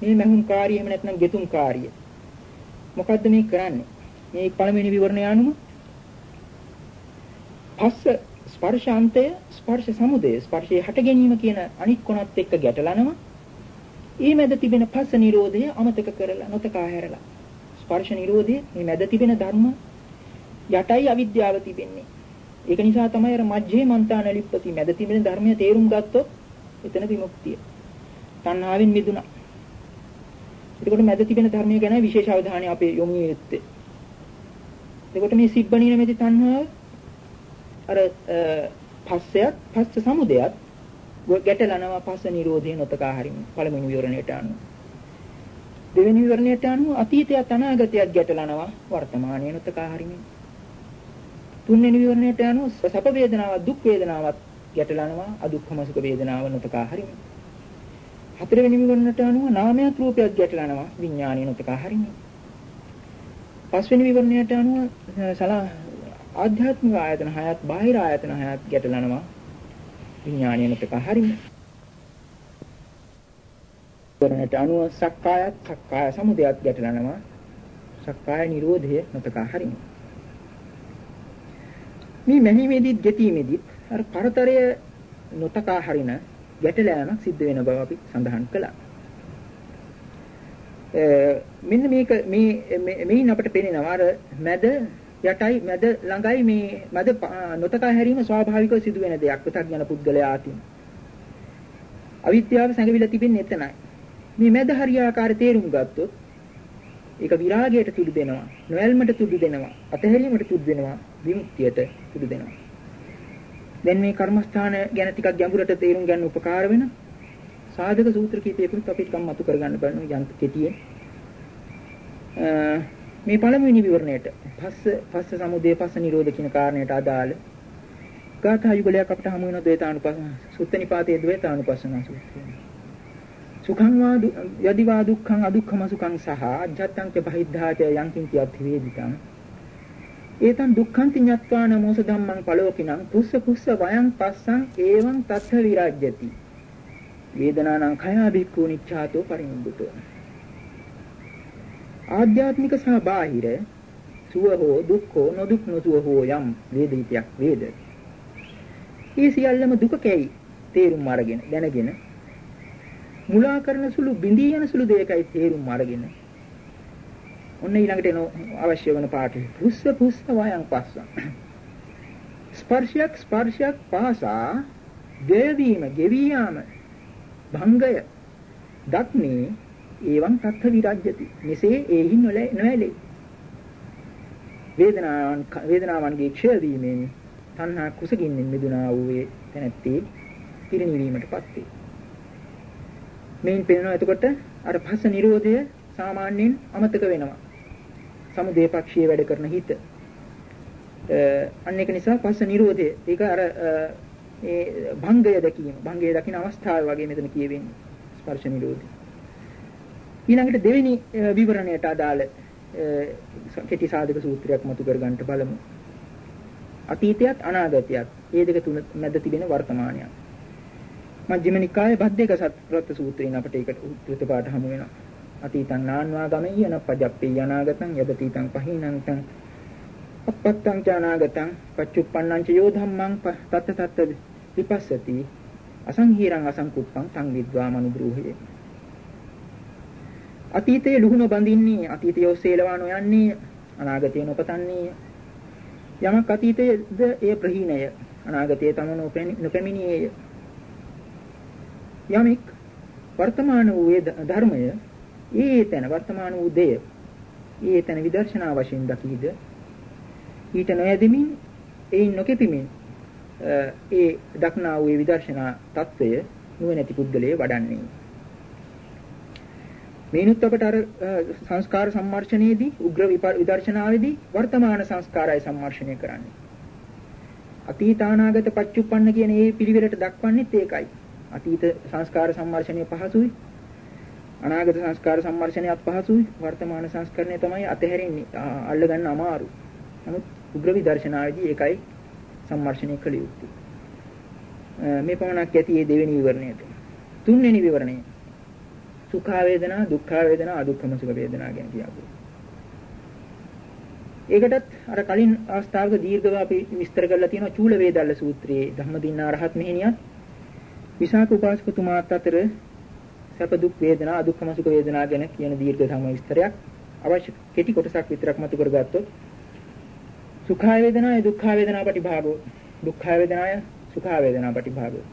මේ මහුන් කාර්යය එහෙම නැත්නම් ගෙතුම් කාර්යය මොකද්ද මේ කරන්නේ? මේ පළවෙනි විවරණය අනුව පස්ස ස්පර්ශාන්තය ස්පර්ශ සමුදය ස්පර්ශයේ හට ගැනීම කියන අනිත් කොනත් එක්ක ගැටලනවා ඊ මැද තිබෙන පස්ස නිරෝධය අමතක කරලා නොතකා හැරලා ස්පර්ශ නිරෝධය මේ මැද තිබෙන ධර්ම යටයි අවිද්‍යාව තිබෙන්නේ. ඒක නිසා තමයි අර මජ්ජේ මන්තාන ලිප්පති මැද තිබෙන ධර්මය තේරුම් ගත්තොත් එතන විමුක්තිය. තණ්හාවෙන් මිදුණා. එතකොට මැද තිබෙන ධර්මය ගැන විශේෂ අවධානය අපේ යොමු වෙත්තේ. එතකොට මේ සිබ්බණින මෙති තණ්හාව අර පස්සයත් පස්ස සමුදයත් ගැටලනවා පස්ස නිරෝධය නොතකා හරින්න පළමුවෙනි විවරණයට අනුව. දෙවෙනි විවරණයට අනුව අතීතයත් අනාගතයත් ගැටලනවා වර්තමානයේ නොතකා හරින්න. තුන්වෙනි විවරණයට අනුව සැප වේදනාවක් දුක් වේදනාවක් ගැටලනවා අදුක්ඛම සුඛ වේදනාව නොතකා හරින්න. හතරවෙනි විවරණයට අනුව නාමයක් රූපයක් ගැටලනවා විඥානය නොතකා හරින්න. පස්වෙනි විවරණයට අනුව සලා ආධ්‍යාත්මික ආයතන හයත් බාහිර ආයතන හයත් ගැටලනවා විඥාණයට පහරින්න. කරණට අනුව සක්කායත් සක්කාය සමුදයත් ගැටලනවා. සක්කාය නිරෝධය නොතකා හරින්න. මේ මෙහිමේදීත් ගෙතීමේදීත් අර පරතරය නොතකා හරින ගැටලෑමක් සිද්ධ වෙන බව අපි සඳහන් කළා. මෙන්න මේක මේ මේන් අපිට පේනවා අර මැද යටයි මැද ළඟයි මේ මැද නොතකා හැරීම ස්වාභාවිකව සිදුවෙන දෙයක් පුතග්ජන පුද්ගලයා අතින්. අවිද්‍යාව සංගවිලා තිබෙන්නේ එතනයි. මේ මැද හරියාකාර තේරුම් ගත්තොත් ඒක විරාගයට තුඩු දෙනවා, නොයල්මට තුඩු දෙනවා, අතහැරීමට තුඩු දෙනවා, විමුක්තියට තුඩු දෙනවා. දැන් මේ කර්මස්ථාන ගැන ටිකක් ගැඹුරට තේරුම් ගන්න උපකාර වෙන සාධක සූත්‍ර කීපයකුත් අපි ටිකක් මතු කරගන්න බලනවා යන්ත කෙටියෙන්. මේ පළමුවෙනි විවරණයට පස්ස පස්ස සමුදය පස්ස නිරෝධ කියන කාරණයට අදාළ ගාථා යුගලයක් අපිට හමු වෙන ද්වේතානුපස්සන සුත්ත නිපාතයේ ද්වේතානුපස්සන සූත්‍රය. සුඛං වා යදිවා දුක්ඛං අදුක්ඛම සුඛං සහ අජත්තං ච බහිද්ධාච යං කිංචි අත්ථවේදිතං ඒතං දුක්ඛන්ති ඤත්වාන මොස ධම්මං පලෝකිනං පුස්ස පුස්ස වයං පස්සං ඒවං තත්ථ විරාජ්‍යති. වේදනානං khaya බික්ඛු නිච්ඡාතෝ පරිමුද්දතෝ ආධ්‍යාත්මික සහ බාහිර සුව හෝ දුක් හෝ නොදුක් නොසුව හෝ යම් වේදිතයක් වේද. මේ සියල්ලම දුක කැයි තේරුම් අරගෙන දැනගෙන මුලා කරන සුළු බිඳී යන සුළු දෙයකයි තේරුම් අරගෙන ඔන්න ඊළඟට එන අවශ්‍ය වෙන පාඩේ පුස්ස පුස්ස වයන් පස්සන් ස්පර්ශයක් ස්පර්ශයක් පාසා ගෙවීම ගෙවී යාම භංගය දක්නේ ඒවං තත්ථ විරජ්‍යති. මෙසේ ඒහි නොඇලේ. වේදනාවන් වේදනාවන්ගේ ක්ෂය වීමෙන් තණ්හා කුසගින්නෙන් මිදුණා වූ තැනැත්තේ පිරිනිවීමටපත් වේ. මේන් පේනවා එතකොට අර පස්ස නිරෝධය සාමාන්‍යයෙන් අමතක වෙනවා. සමුදේ පක්ෂයේ වැඩ කරන හිත. අන්න ඒක නිසා පස්ස නිරෝධය ඒක අර ඒ භංගය දැකීම භංගය දකින අවස්ථාව වගේ මෙතන කියවෙන්නේ ස්පර්ශ නිරෝධය. ඊළඟට දෙවෙනි විවරණයට අදාළ කෙටි සාධක සූත්‍රයක් මතු කර ගන්නට බලමු. අතීතයත් අනාගතයත් මේ දෙක තුන මැද තිබෙන වර්තමානයක්. මජ්ක්‍ධිම නිකායේ බද්දේක සත්‍රත් සූත්‍රයෙන් අපට ඒකට ප්‍රතිපාට හමු වෙනවා. අතීතං නාන්වා ගමෙය්‍ය නප්පජප්පේ අනාගතං යදතීතං පහිනංතං අපත්තං ච අනාගතං පච්චුප්පන්නං ච යෝ ධම්මං තත්ත තත්ත විපස්සති අසංහීරං අසංකුප්පං තං විද්වා මනුබ්‍රූහේ අතීතයේ ලුහුණ බඳින්නේ අතීතය ඔස්සේලවා නොයන්නේ අනාගතය නොපතන්නේ. යමක් අතීතයේද ඒ ප්‍රහීනය අනාගතයේ තමන නොපැමිණියේය. යමෙක් වර්තමාන වූ ධර්මය ඒ තැන වර්තමාන වූ දෙය ඒ තැන විදර්ශනා වශයෙන් දකීද ඊට නොයදෙමින් එයින් නොකෙපිමින් ඒ දක්නා වූ විදර්ශනා తত্ত্বය නුවණැති පුද්ගලයේ වඩන්නේ. මේනුත් අපට අර සංස්කාර සම්මර්ෂණයේදී උග්‍ර විදර්ශනාවේදී වර්තමාන සංස්කාරය සම්මර්ෂණය කරන්නේ. අතීතානාගත පච්චුප්පන්න කියන මේ පිළිවෙලට දක්වන්නේත් ඒකයි. අතීත සංස්කාර සම්මර්ෂණය පහසුයි. අනාගත සංස්කාර සම්මර්ෂණයත් පහසුයි. වර්තමාන සංස්කරණය තමයි අතහැරෙන්නේ. අල්ලගන්න අමාරු. නමුත් උග්‍ර විදර්ශනාවේදී ඒකයි සම්මර්ෂණය කළ යුත්තේ. මේ පමණක් ඇති මේ දෙවෙනි විවරණයට. තුන්වෙනි විවරණය සුඛ වේදනා, දුක්ඛ වේදනා, අදුක්ඛම සුඛ වේදනා ගැන කියපුවා. ඒකටත් අර කලින් අවස්ථාවක දීර්ඝව අපි විස්තර කරලා තියෙනවා චූල වේදල්ල සූත්‍රයේ ධම්මදින්නා රහත් මෙහෙණියත්. විසාක උපාසකතුමාත් අතර සැප දුක් වේදනා අදුක්ඛම සුඛ වේදනා ගැන කියන දීර්ඝ ධර්ම විස්තරයක් අවශ්‍ය කෙටි කොටසක් විතරක් මතු කරගත්තොත් සුඛ වේදනාය දුක්ඛ වේදනා ප්‍රතිභාගෝ දුක්ඛ වේදනාය සුඛ වේදනා ප්‍රතිභාගෝ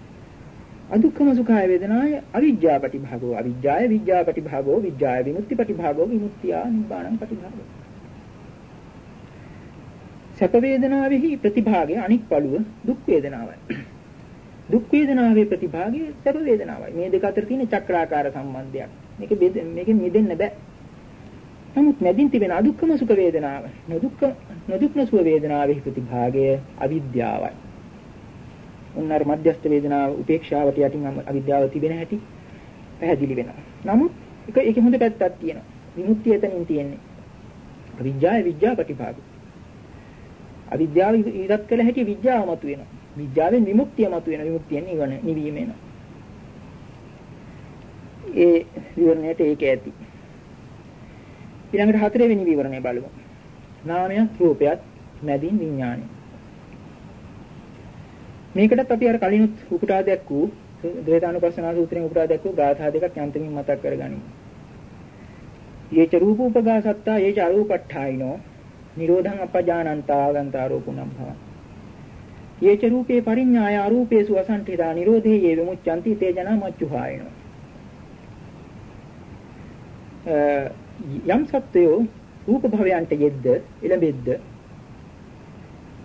අදුක්ඛම සුඛාය වේදනාය අවිජ්ජා ප්‍රතිභාගෝ අවිජ්ජාය විජ්ජා ප්‍රතිභාගෝ විජ්ජාය විමුක්ති ප්‍රතිභාගෝ විමුක්තිය නිබ්බාණං ප්‍රතිභාගෝ සැප වේදනාවෙහි ප්‍රතිභාගය අනික් පළුව දුක් වේදනාවයි. දුක් වේදනාවේ ප්‍රතිභාගය සැප වේදනාවයි. මේ දෙක අතර තියෙන චක්‍රාකාර සම්බන්ධයක්. මේක මේකෙන් මිදෙන්න බෑ. නමුත් මැදින් තිබෙන අදුක්ඛම සුඛ වේදනාව නොදුක්ඛ නොදුක්ඛ සුඛ වේදනාවේ ප්‍රතිභාගය අවිද්‍යාවයි. උන් අර මධ්‍යස්ථ වේදනාව උපේක්ෂාවට යටින් අවිද්‍යාව තිබෙන හැටි පැහැදිලි වෙනවා. නමුත් ඒක ඒකේ හොඳ පැත්තක් තියෙනවා. විමුක්තිය එතනින් තියෙන්නේ. අවිද්‍යාව විද්‍යා ප්‍රතිපාද. අවිද්‍යාව ඉවත් කළ හැටි විද්‍යාව මත වෙනවා. විද්‍යාවෙන් විමුක්තිය මත වෙනවා. විමුක්තියෙන් නිවන නිවීම එනවා. ඒ විවරණයට ඒක ඇති. ඊළඟට හතරවෙනි විවරණය බලමු. නාමයක් රූපයක් මැදින් විඥානය. මේකටත් අපි අර කලිනුත් උපුටා දැක්වූ ද්වේතානුපස්සනා සූත්‍රයෙන් උපුටා දැක්වූ ගාථා දෙකක් යන්තමින් මතක් කරගනිමු. යේච රූපෝපගාසත්තා යේච අරූපට්ඨායිනෝ නිරෝධං අපජානන්තා ආගන්තාරෝපුණම් භව. යේච රූපේ පරිඤ්ඤාය අරූපේසු අසංඨිතා නිරෝධේ යේ විමුච්ඡanti තේ ජනා මච්චුහායිනෝ. යම් සත්වයෝ රූප භවයන්ට යෙද්ද එළඹෙද්ද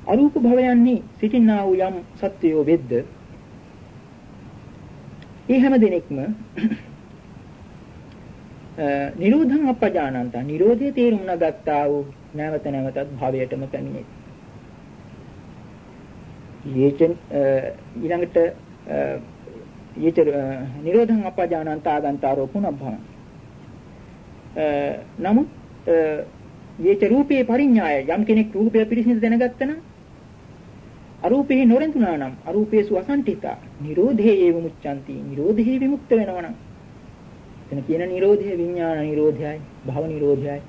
අරූප භවයන්හි සිටින්නා වූ යම් සත්වයෝ වෙද්ද? ඒ හැම දිනෙකම නිරෝධං අපජානන්ත. නිරෝධයේ තේරුම් නගත්තා වූ නැවත නැවතත් භවයටම පැමිණේ. ඊචෙන් ඊළඟට ඊච නිරෝධං අපජානන්ත ආගන්තාරෝ පුනබ්බං නමුත් ඊච රූපේ පරිඥාය යම් කෙනෙක් රූපය පිරිසිදු දැනගත්තා නම් අරූපේ නොරෙන්තුනා නම් අරූපේසු අසන්තිතා නිරෝධේ ඒව මුච්ඡanti නිරෝධේ විමුක්ත වෙනවා නම්. එතන කියන නිරෝධය විඥාන නිරෝධයයි භව නිරෝධයයි.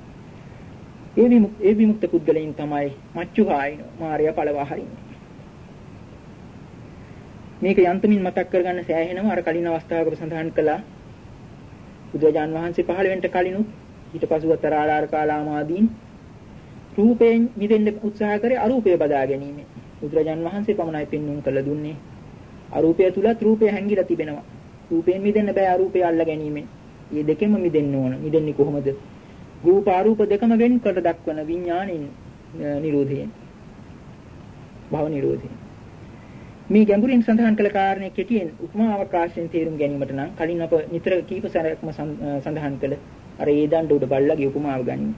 ඒ විමුක්ත ඒ විමුක්ත පුද්ගලයන් තමයි මච්චුහායින මාර්ය පළවා හරින්නේ. මේක යන්තමින් මතක් කරගන්න සෑහෙනවා අර කලින් අවස්ථාවක සඳහන් කළා. බුදුරජාන් වහන්සේ පහළ වෙන්න කලිනුත් ඊට පසුව තරාලාර කාලාමාදීන් රූපයෙන් මිදෙන්න උත්සාහ කරේ අරූපය බදා ගැනීම. බුදුරජාන් වහන්සේ පමණයි පෙන්වුම් කළ දුන්නේ. අරූපය තුලත් රූපය හැංගිලා තිබෙනවා. රූපයෙන් මිදෙන්න බෑ අරූපය අල්ලා ගැනීමෙන්. මේ දෙකෙන්ම මිදෙන්න ඕන. මිදෙන්නේ කොහොමද? රූප අරූප දෙකම වෙන්කොට දක්වන විඥාණයෙන් නිරෝධයෙන්. භව නිරෝධයෙන්. මේ ගැඹුරින් සඳහන් කළ කාරණේ කෙටියෙන් උපමා අවකාශයෙන් තේරුම් ගැනීමට නම් කලින් අප නිතර කීප සැරයක්ම සඳහන් කළ අර ඒ දණ්ඩ උඩ බල්ලාගේ උපමාව ගනිමු.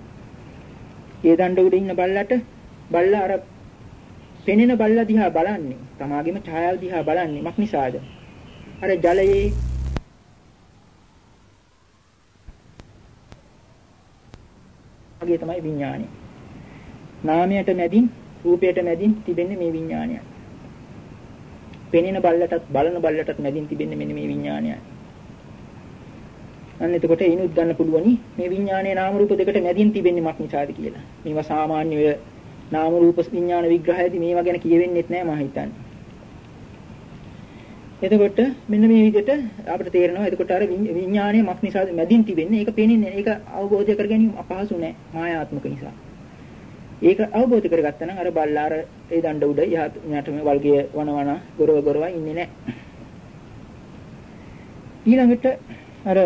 ඒ දණ්ඩ උඩ ඉන්න බල්ලාට බල්ලා අර පෙනෙන බල්ලා දිහා බලන්නේ තමාගේම ඡායාව දිහා බලන්නේ මක් නිසාද? අර ජලයේ වගේ තමයි විඥානය. නාමයට මැදින් රූපයට මැදින් තිබෙන්නේ මේ විඥානයයි. පෙනෙන බල්ලටත් බලන බල්ලටත් මැදින් තිබෙන්නේ මෙන්න මේ විඥානයයි. අන්න එතකොට එිනුත් ගන්න පුළුවනි මේ විඥානයේ නාම රූප දෙකට මැදින් තිබෙන්නේ මක් නිසාද කියලා. මේවා සාමාන්‍ය ඔය නාම රූප විඥාන විග්‍රහයේදී මේවා ගැන කියවෙන්නෙත් නෑ මම හිතන්නේ. එතකොට මෙන්න මේ විදිහට අපිට තේරෙනවා එතකොට අර විඥානයේ මක් නිසාද මැදින් තිබෙන්නේ ඒක පේන්නේ ඒක අවබෝධ කර ගැනීම අපහසු නෑ මායාත්මක නිසා. ඒක අවබෝධ කරගත්තා නම් අර බල්ලාර ඒ දණ්ඩ උඩ යහට මේ වල්ගිය වනවන ගොරව ගොරව ඉන්නේ නෑ. ඊළඟට අර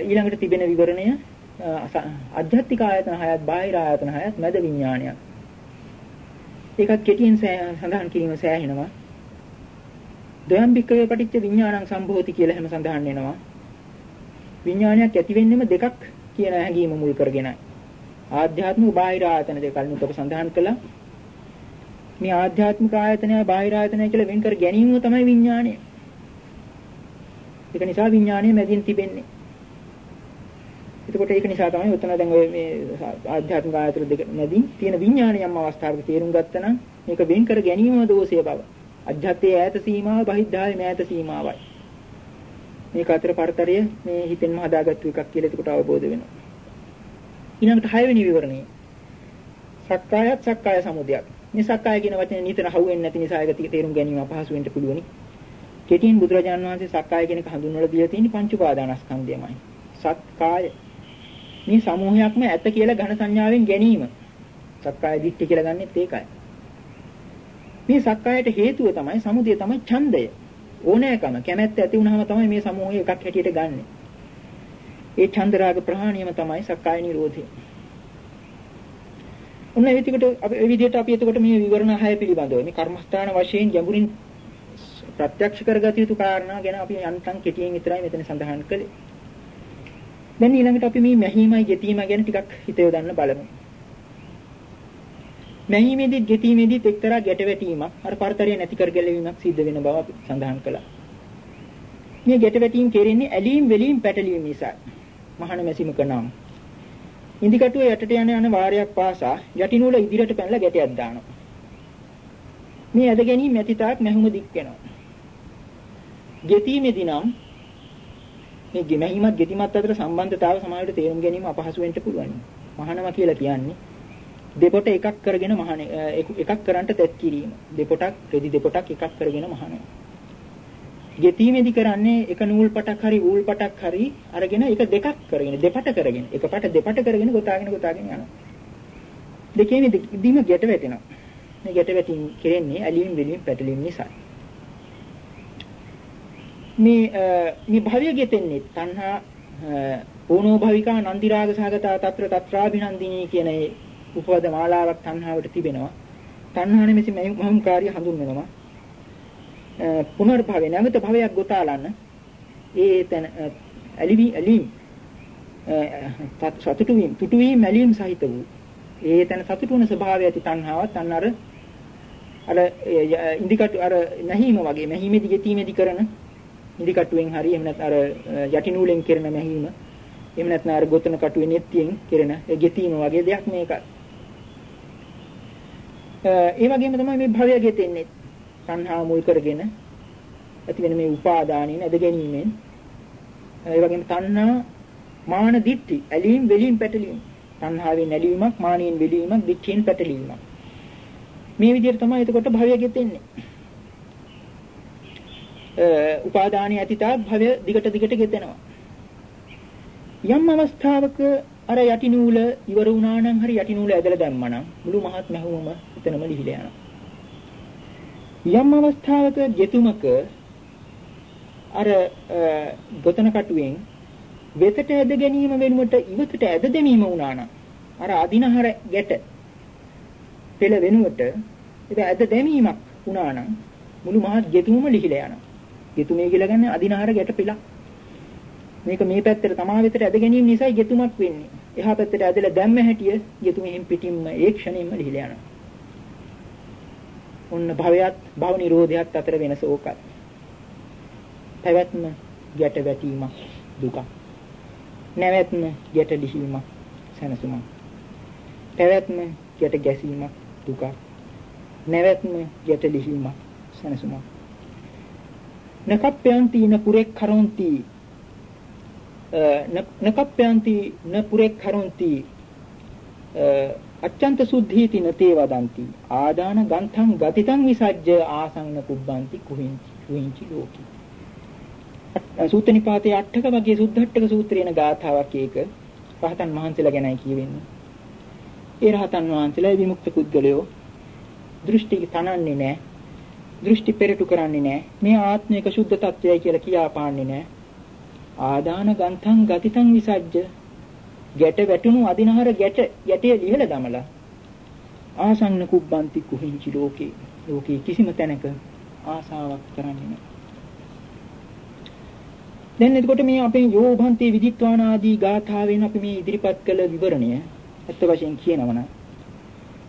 ඊළඟට තිබෙන විවරණය අධ්‍යාත්මික ආයතන හයත් බාහිර ආයතන හයත් මැද විඥානයක්. ඒකත් කෙටියෙන් සඳහන් කිරීම සෑහෙනවා. දයම්බිකවේ පටිච්ච විඥානං සම්භෝති කියලා හැම සඳහන් වෙනවා. විඥානයක් ඇති වෙන්නෙම දෙකක් කියන හැඟීම මුල් කරගෙනයි. ආධ්‍යාත්මික බාහිර ආයතන දෙක කලින් ඔබ සඳහන් කළා. මේ ආධ්‍යාත්මික ආයතනය බාහිර ආයතනය කියලා වෙන් කර ගැනීම තමයි විඥානය. ඒක නිසා විඥානය මැදින් තිබෙන්නේ. එතකොට ඒක නිසා තමයි උතන දැන් ඔය මේ ආධ්‍යාත්මික ආයතන දෙක මැදින් තියෙන විඥානය යම් අවස්ථාවක තේරුම් ගත්තා නම් මේක වෙන් කර ගැනීම දෝෂය බව. අධ්‍යාත්මයේ ඈත සීමාව බහිද්ධායේ මෑත සීමාවයි. මේක අතර පරතරය මේ හිතෙන්ම හදාගත්තු එකක් කියලා එතකොට අවබෝධ වෙනවා. ඊළඟට හයවෙනි විවරණය. සක්කායත් සක්කාය සමුදයක්. මේ සක්කාය කියන වචනේ නිතර හවුවෙන්නේ නැති නිසා ඒක තේරුම් ගැනීම අපහසු වෙන්න පුළුවනි. කෙටියෙන් බුදුරජාණන් වහන්සේ සක්කාය කියන එක හඳුන්වලා දීලා තියෙන්නේ පංච උපාදානස්කන්ධයමයි. සක්කාය මේ සමූහයක්ම ඇත කියලා ඝන සංඥාවෙන් ගැනීම. සක්කාය දිට්ඨිය කියලා ගන්නෙත් ඒකයි. මේ සක්කායට හේතුව තමයි සමුදය තමයි ඡන්දය. ඕනෑකම කැමැත්ත ඇති වුනහම තමයි මේ සමූහය එකක් හැටියට ගන්නෙ. ඒ ඡන්ද රාග ප්‍රහාණයම තමයි සක්කාය නිරෝධය. ඔන්න ඒ විදිහට අපි ඒ විදිහට අපි එතකොට මේ විවරණ හය පිළිබඳව මේ කර්මස්ථාන වශයෙන් ගැඹුරින් ප්‍රත්‍යක්ෂ කරගත යුතු කාරණා ගැන අපි යන්තම් කෙටියෙන් විතරයි මෙතන සඳහන් කළේ. දැන් ඊළඟට අපි මේ මැහිමයි ගෙතීම ගැන ටිකක් හිත යොදන්න බලමු. මැහිමේදී ගෙතීමේදී එක්තරා ගැටවැටීමක් අර පරතරය නැති කරගැලීමක් සිද්ධ වෙන බව අපි සඳහන් කළා. මේ ගැටවැටීම් කෙරෙන්නේ ඇලීම් වෙලීම් පැටලීම් නිසා. මහාන මැසිමක නම්. ඉන්දිකටුව යටට යන යන වාරයක් පාසා යටිනූල ඉදිරියට පැනලා ගැටයක් දානවා. මේ ඇද ගැනීම ඇති තාක් මැහුම දික් වෙනවා. ගෙතීමේදී නම් මේ ගෙමැහිමත් ගෙතිමත් අතර සම්බන්ධතාව සමාජයට තේරුම් ගැනීම අපහසු වෙන්න පුළුවන්. මහානම කියලා කියන්නේ දෙපොට එකක් කරගෙන මහණ එකක් කරන්ට තෙත් කිරීම. දෙපොටක් රෙදි දෙපොටක් එකක් කරගෙන මහණ. ගෙතීමේදී කරන්නේ එක නූල් පටක් හරි ඌල් පටක් හරි අරගෙන එක දෙකක් කරගෙන දෙපට කරගෙන එක පට දෙපට කරගෙන ගොතාගෙන ගොතාගෙන යනවා. දෙකේම දිම ගැට වැටෙනවා. මේ ගැට වැටීම් කෙරෙන්නේ ඇලීම් වෙලීම් පැටලීම් නිසා. මේ මේ භවය ගෙතෙන්නේ තණ්හා ඕනෝ භවිකා නන්දි රාග සහගතා తත්‍ර తත්‍රාභිනන්දිනී කියන ඒ උපවද මාලාවක් තණ්හාවට තිබෙනවා. තණ්හා නෙමෙසි මහුම්කාරිය හඳුන්වනවා. පුනර්භවය නැවත භවයක් ගොතාලන්න ඒ තන ඇලිවි ඇලීම් සතුටු වීම තුටු වීම ඇලීම් සහිත වූ ඒ තන සතුටු වන ස්වභාවය ඇති තණ්හාවත් අන්න අර අර ඉන්දිකටු අර නැහිම වගේ නැහිමේදී ගෙතීමේදී කරන ඉන්දිකටුවෙන් හරි එහෙම නැත්නම් අර යටි නූලෙන් කරන නැහිම එහෙම නැත්නම් අර ගොතන කටුවේ නෙත්තියෙන් කරන ගෙතීම වගේ දෙයක් මේක. ඒ වගේම තමයි මේ භවය ගෙතෙන්නේ. සංහා මුල් කරගෙන ඇති වෙන මේ උපාදානිය නැද ගැනීමෙන් ඒ වගේම තණ්හා මාන දිට්ඨි ඇලීම් වෙලීම් පැටලීම් තණ්හාවෙන් ඇලීමක් මානෙන් වෙලීමක් දිට්ඨියෙන් පැටලීමක් මේ විදිහට තමයි එතකොට භවය ගෙතෙන්නේ උපාදානිය ඇතිතාක් භවය දිගට දිගට ගෙතෙනවා යම් අවස්ථාවක අර යටි නූල ඉවර වුණා නම් හරි යටි නූල ඇදලා දැම්මනම් මුළු මහත් මහුවම එතනම ලිහිලා යනවා යම් අවස්ථාවක ගෙතුමක අර ගොතන කටුවෙන් වෙතට ඇද ගැනීම වෙනුවට ඉවතට ඇද දැමීම වුණා නම් අර අදිනහර ගැට පෙළ වෙනුවට ඒක ඇද දැමීමක් වුණා නම් මුළු මහත් ගෙතුමම ලිහිලා යනවා. ගෙතුමේ කියලා ගන්න අදිනහර ගැට පෙළක්. මේක මේ පැත්තට තමා වෙතට ඇද ගැනීම නිසායි ගෙතුමක් වෙන්නේ. එහා පැත්තට ඇදලා දැම්ම හැටිය ගෙතුමෙන් පිටින්ම ඒ ක්ෂණයෙන්ම ලිහිලා යනවා. ඔන්න භවයත් භව නිරෝධයත් අතර වෙනස ඕකයි. පැවැත්ම ගැට වැටීමක් දුක. නැවැත්ම ගැට ලිහිීමක් සැනසුමක්. පැවැත්ම ගැට ගැසීමක් දුක. නැවැත්ම ගැට ලිහිීමක් සැනසුමක්. නකප්පයන්ති නපුරෙක් කරොන්ති නකප්පයන්ති නපුරෙක් කරොන්ති අච්ඡන්ත සුද්ධීති නතේ වදಂತಿ ආදාන ගන්තං ගතිතං විසජ්ජ ආසංන කුබ්බන්ති කුහින්චි කුහින්චි ලෝකි. සූත්‍ර නිපාතයේ අටක වගේ සුද්ධට්ටක සූත්‍රේන ගාථාවක් ඒක. රහතන් වහන්සේලා ගැනයි කියවෙන්නේ. ඒ රහතන් වහන්සේලා විමුක්ත පුද්ගලයෝ දෘෂ්ටි තනන්නේ නැහැ දෘෂ්ටි පෙරටු කරන්නේ නැහැ මේ ආත්මික සුද්ධ tattවයයි කියලා කියා පාන්නේ නැහැ ආදාන ගන්තං ගතිතං විසජ්ජ. ගැට වැටුණු අදිනහර ගැට යටේ ලිහලා දමලා. ආසන්න කුබ්බන්ති කුහිංචි ලෝකේ. ලෝකේ කිසිම තැනක ආසාවක් කරන්නේ නැහැ. දැන් එතකොට මේ අපේ යෝභන්ති විදිත්වාන ආදී ගාථාවෙන් අපි මේ ඉදිරිපත් කළ විවරණය ඇත්ත වශයෙන් කියනවනම්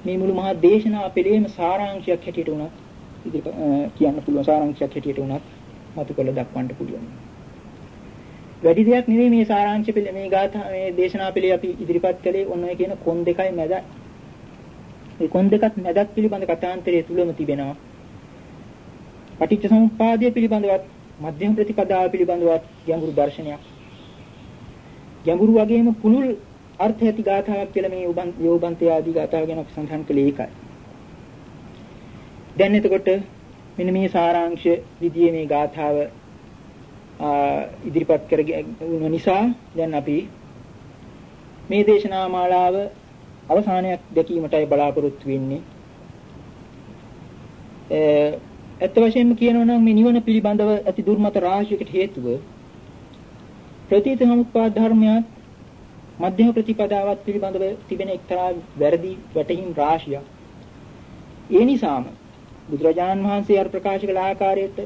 මේ මුළු මහා දේශනා පිළිවෙම සාරාංශයක් හැටියට උනත් ඉදිරිපත් කියන්න පුළුවන් සාරාංශයක් හැටියට උනත් මතු කළ දක්වන්න පුළුවන්. වැඩි දෙයක් නෙවෙයි මේ සාරාංශ පිළ මේ ගාථා මේ දේශනා පිළි අපි ඉදිරිපත් කළේ ඔන්න ඔය කියන කොන් දෙකයි මැද. මේ කොන් දෙකත් මැදක් පිළිබඳ කථාන්තරයේ තුලම තිබෙනවා. පටිච්ච සමුප්පාදය පිළිබඳවත් මධ්‍යම ප්‍රතිපදාව පිළිබඳවත් ගැඹුරු දර්ශනයක්. ගැඹුරු වගේම පුළුල් අර්ථ ඇති ගාථාවක් කියලා මේ යෝබන්තය ආදී ගාථාව ගැන අපි සඳහන් කළේ ඒකයි. දැන් එතකොට මෙන්න මේ සාරාංශ විදියේ මේ ගාථාව ඉදිරිපත් කරගෙන නිසා දැන් අපි මේ දේශනා මාලාව අවසානයක් දැකීමටයි බලාපොරොත්තු වෙන්නේ. ඇත්ත වශයෙන්ම කියනවා නම් මේ නිවන පිළිබඳව ඇති දුර්මත රාශියකට හේතුව ප්‍රතිත සමුප්පාද ධර්මයක් මධ්‍යම ප්‍රතිපදාවත් පිළිබඳව තිබෙන එක්තරා වැරදි වැටහීම් රාශියක්. ඒ නිසාම බුදුරජාණන් වහන්සේ අර ප්‍රකාශ කළ ආකාරයට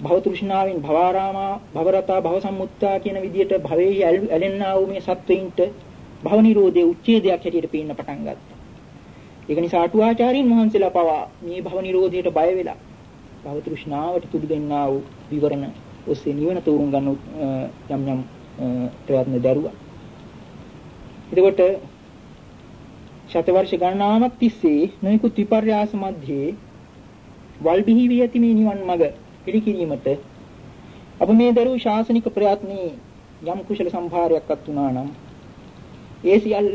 භව තෘෂ්ණාවෙන් භවාරාමා භවරතා භව සම්මුත්තා කියන විදිහට භවයේ ඇලෙන්නා වූ මේ සත්වයින්ට භව නිරෝධයේ උච්ඡේදයක් හැටියට පේන්න පටන් ගත්තා. ඒක නිසා අටුවාචාරින් වහන්සේලා පවා මේ භව නිරෝධයට බය වෙලා භව තෘෂ්ණාවට තුඩු දෙන්නා වූ විවරණ ඔස්සේ නිවන තෝරුම් ගන්න යම් යම් ප්‍රයත්න දරුවා. එතකොට ශතවර්ෂ ගණනාවක් තිස්සේ නොයෙකුත් විපර්යාස මැද්දේ වල් බිහි වී ඇති මේ නිවන් මඟ පිළිකිරීමට අප මේ දරූ ශාසනික ප්‍රයත්නයේ යම් කුශල සම්භාරයක්වත් වුණා නම් ඒ සියල්ල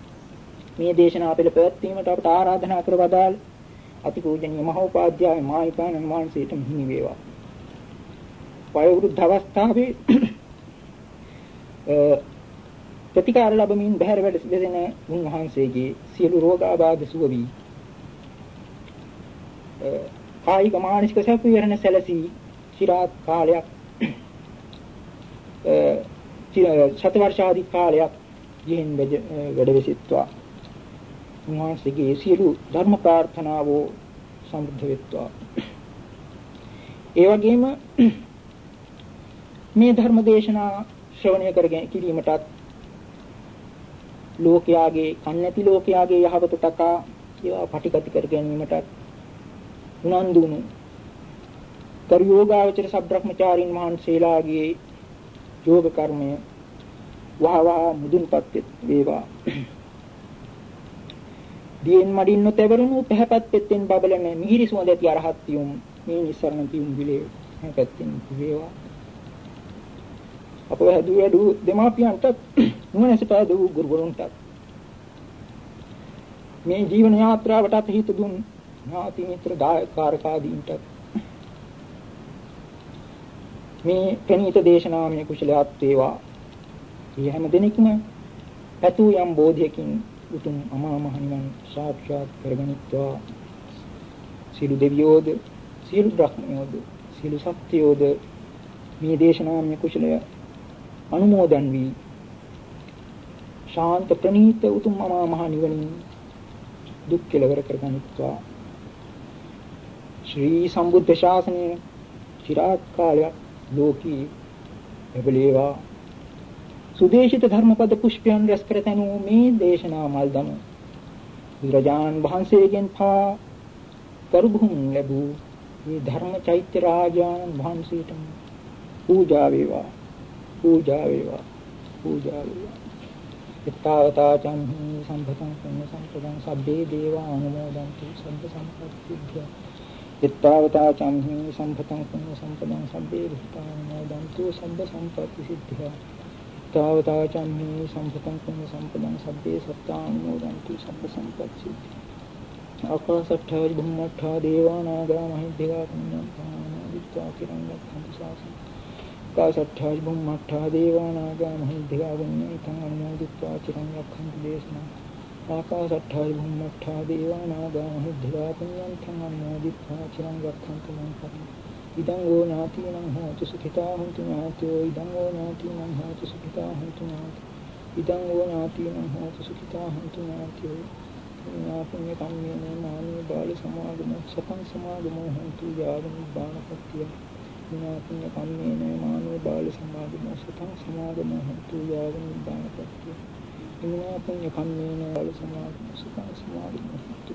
මේ දේශනාව පෙළ පැවැත්වීමට අපට ආරාධනා කර වදාළ අතිපූජනීය මහෝපාද්‍යය මාහිපාණන් වහන්සේට හිමි වේවා. වයෝවෘද්ධ අවස්ථාවේ ප්‍රතිකාර ලැබමින් බහැර වැඩ සිටින උන්වහන්සේගේ සියලු රෝගාබාධ සුව වී කායික මානසික සැප විහරණ සැලසී চিරාත් කාලයක් සත වර්ෂාධික කාලයක් යෙහින් වැඩ වෙසිටවා උන්වහන්සේගේ සියලු ධර්ම ප්‍රාර්ථනාවෝ සම්බුද්ධ වෙත්වා. ඒ වගේම මේ ධර්ම දේශනා ශ්‍රවණය කරගෙන කිරීමටත් ලෝකයාගේ කන්නැති ලෝකයාගේ යහපත තකා ඒවා පටිගති කර ගැනීමටත් උනන්දුණු කරු යෝගාවචර සබ්‍රහ්මචාරින් වහන්සේලාගේ යෝග කර්මය වහවහ මුදුන්පත් වේවා. දියෙන් මඩින් නොතැවරුණු පැහැපත් පෙත්තෙන් බබලන මිහිරි සුවඳ ඇති අරහත් පියුම් මේ නිස්සරණ පියුම් විලේ පැත්තෙන් වේවා. අප හැදු වැඩු දෙමාපියන්ට නුවණැස පැදු ගුරුවරුන්ට මේ ජීවන යාත්‍රාවට හිත දුන් ඥාති මිත්‍ර දායකාරකාදීන්ට මේ ප්‍රණීත දේශනාමය කුශලයක් වේවා. මේ හැම දිනෙකම පැතු යම් බෝධියකින් උතුම් අමා මහ නිවන් සාක්ෂාත් කරගනිත්වා. සියලු දෙවියෝද සියලු බ්‍රහ්මයෝද සියලු සත්‍යයෝද මේ දේශනාමය කුශලය අනුමෝදන් වී ශාන්ත ප්‍රණීත උතුම් අමා මහ නිවනින් දුක් කෙලවර කරගනිත්වා ශ්‍රී සම්බුද්ධ ශාසනය চিරාත් කාලයක් ලෝකී එබලේවා සුදේශිත ධර්මපද පුෂ්පයන් රැස් කර තනු මේ දේශනා මල් දම බුදුරජාන් වහන්සේගෙන් පා කරුබුහුම් ලැබූ මේ ධර්ම චෛත්‍ය රාජාන් වහන්සේට පූජා වේවා. පූජා වේවා. පූජා වේවා. ඉත්තාවතා චම්හි සම්පතං පුඤ්ඤ සම්පතං සබ්බේ දේවා අනුමෝදන්තු සබ්බ සම්පත්තිය ඉත්තාවතා චම්හි සම්පතං පුඤ්ඤ සම්පතං සබ්බේ භූතා අනුමෝදන්තු සබ්බ සම්පත්ති සිද්ධිය ඉත්තාවතා චම්හි සම්පතං පුඤ්ඤ සම්පතං සබ්බේ සත්තා අනුමෝදන්තු සබ්බ සම්පත්ති සිද්ධිය ආකාශට්ඨා බුම්මට්ඨා දේවානාගා මහිද්దికා පුඤ්ඤං පානදිත්වා කිරං ආකාශට්ඨා භුම්මට්ඨා දේවා නාග මහිද්දලා පුඤ්ඤන්තං අනුමෝදිත්වා චිරං රක්ඛන්තු මං පරං ඉදං ඕ නාතිනං හෝතු සුඛිතා හොන්තු නාතෝ ඉදං ඕ නාතිනං හෝතු සුඛිතා හොන්තු නාතෝ ඉදං ඕ නාතිනං හෝතු සුඛිතා හොන්තු නාතෝ පුඤ්ඤාපුඤ්ඤ කම්මේන මානි බාල සමාගමෝ සපං සමාගමෝ හොන්තු යාවනි බාණපත්තිය පුඤ්ඤාපුඤ්ඤ කම්මේන මානි බාල සමාගමෝ සපං සමාගමෝ හොන්තු යාවනි බාණපත්තිය පත්‍ය පුඤ්ඤා පුඤ්ඤ කම්මේන බාල සමාධිම සතං සමාගම හොතු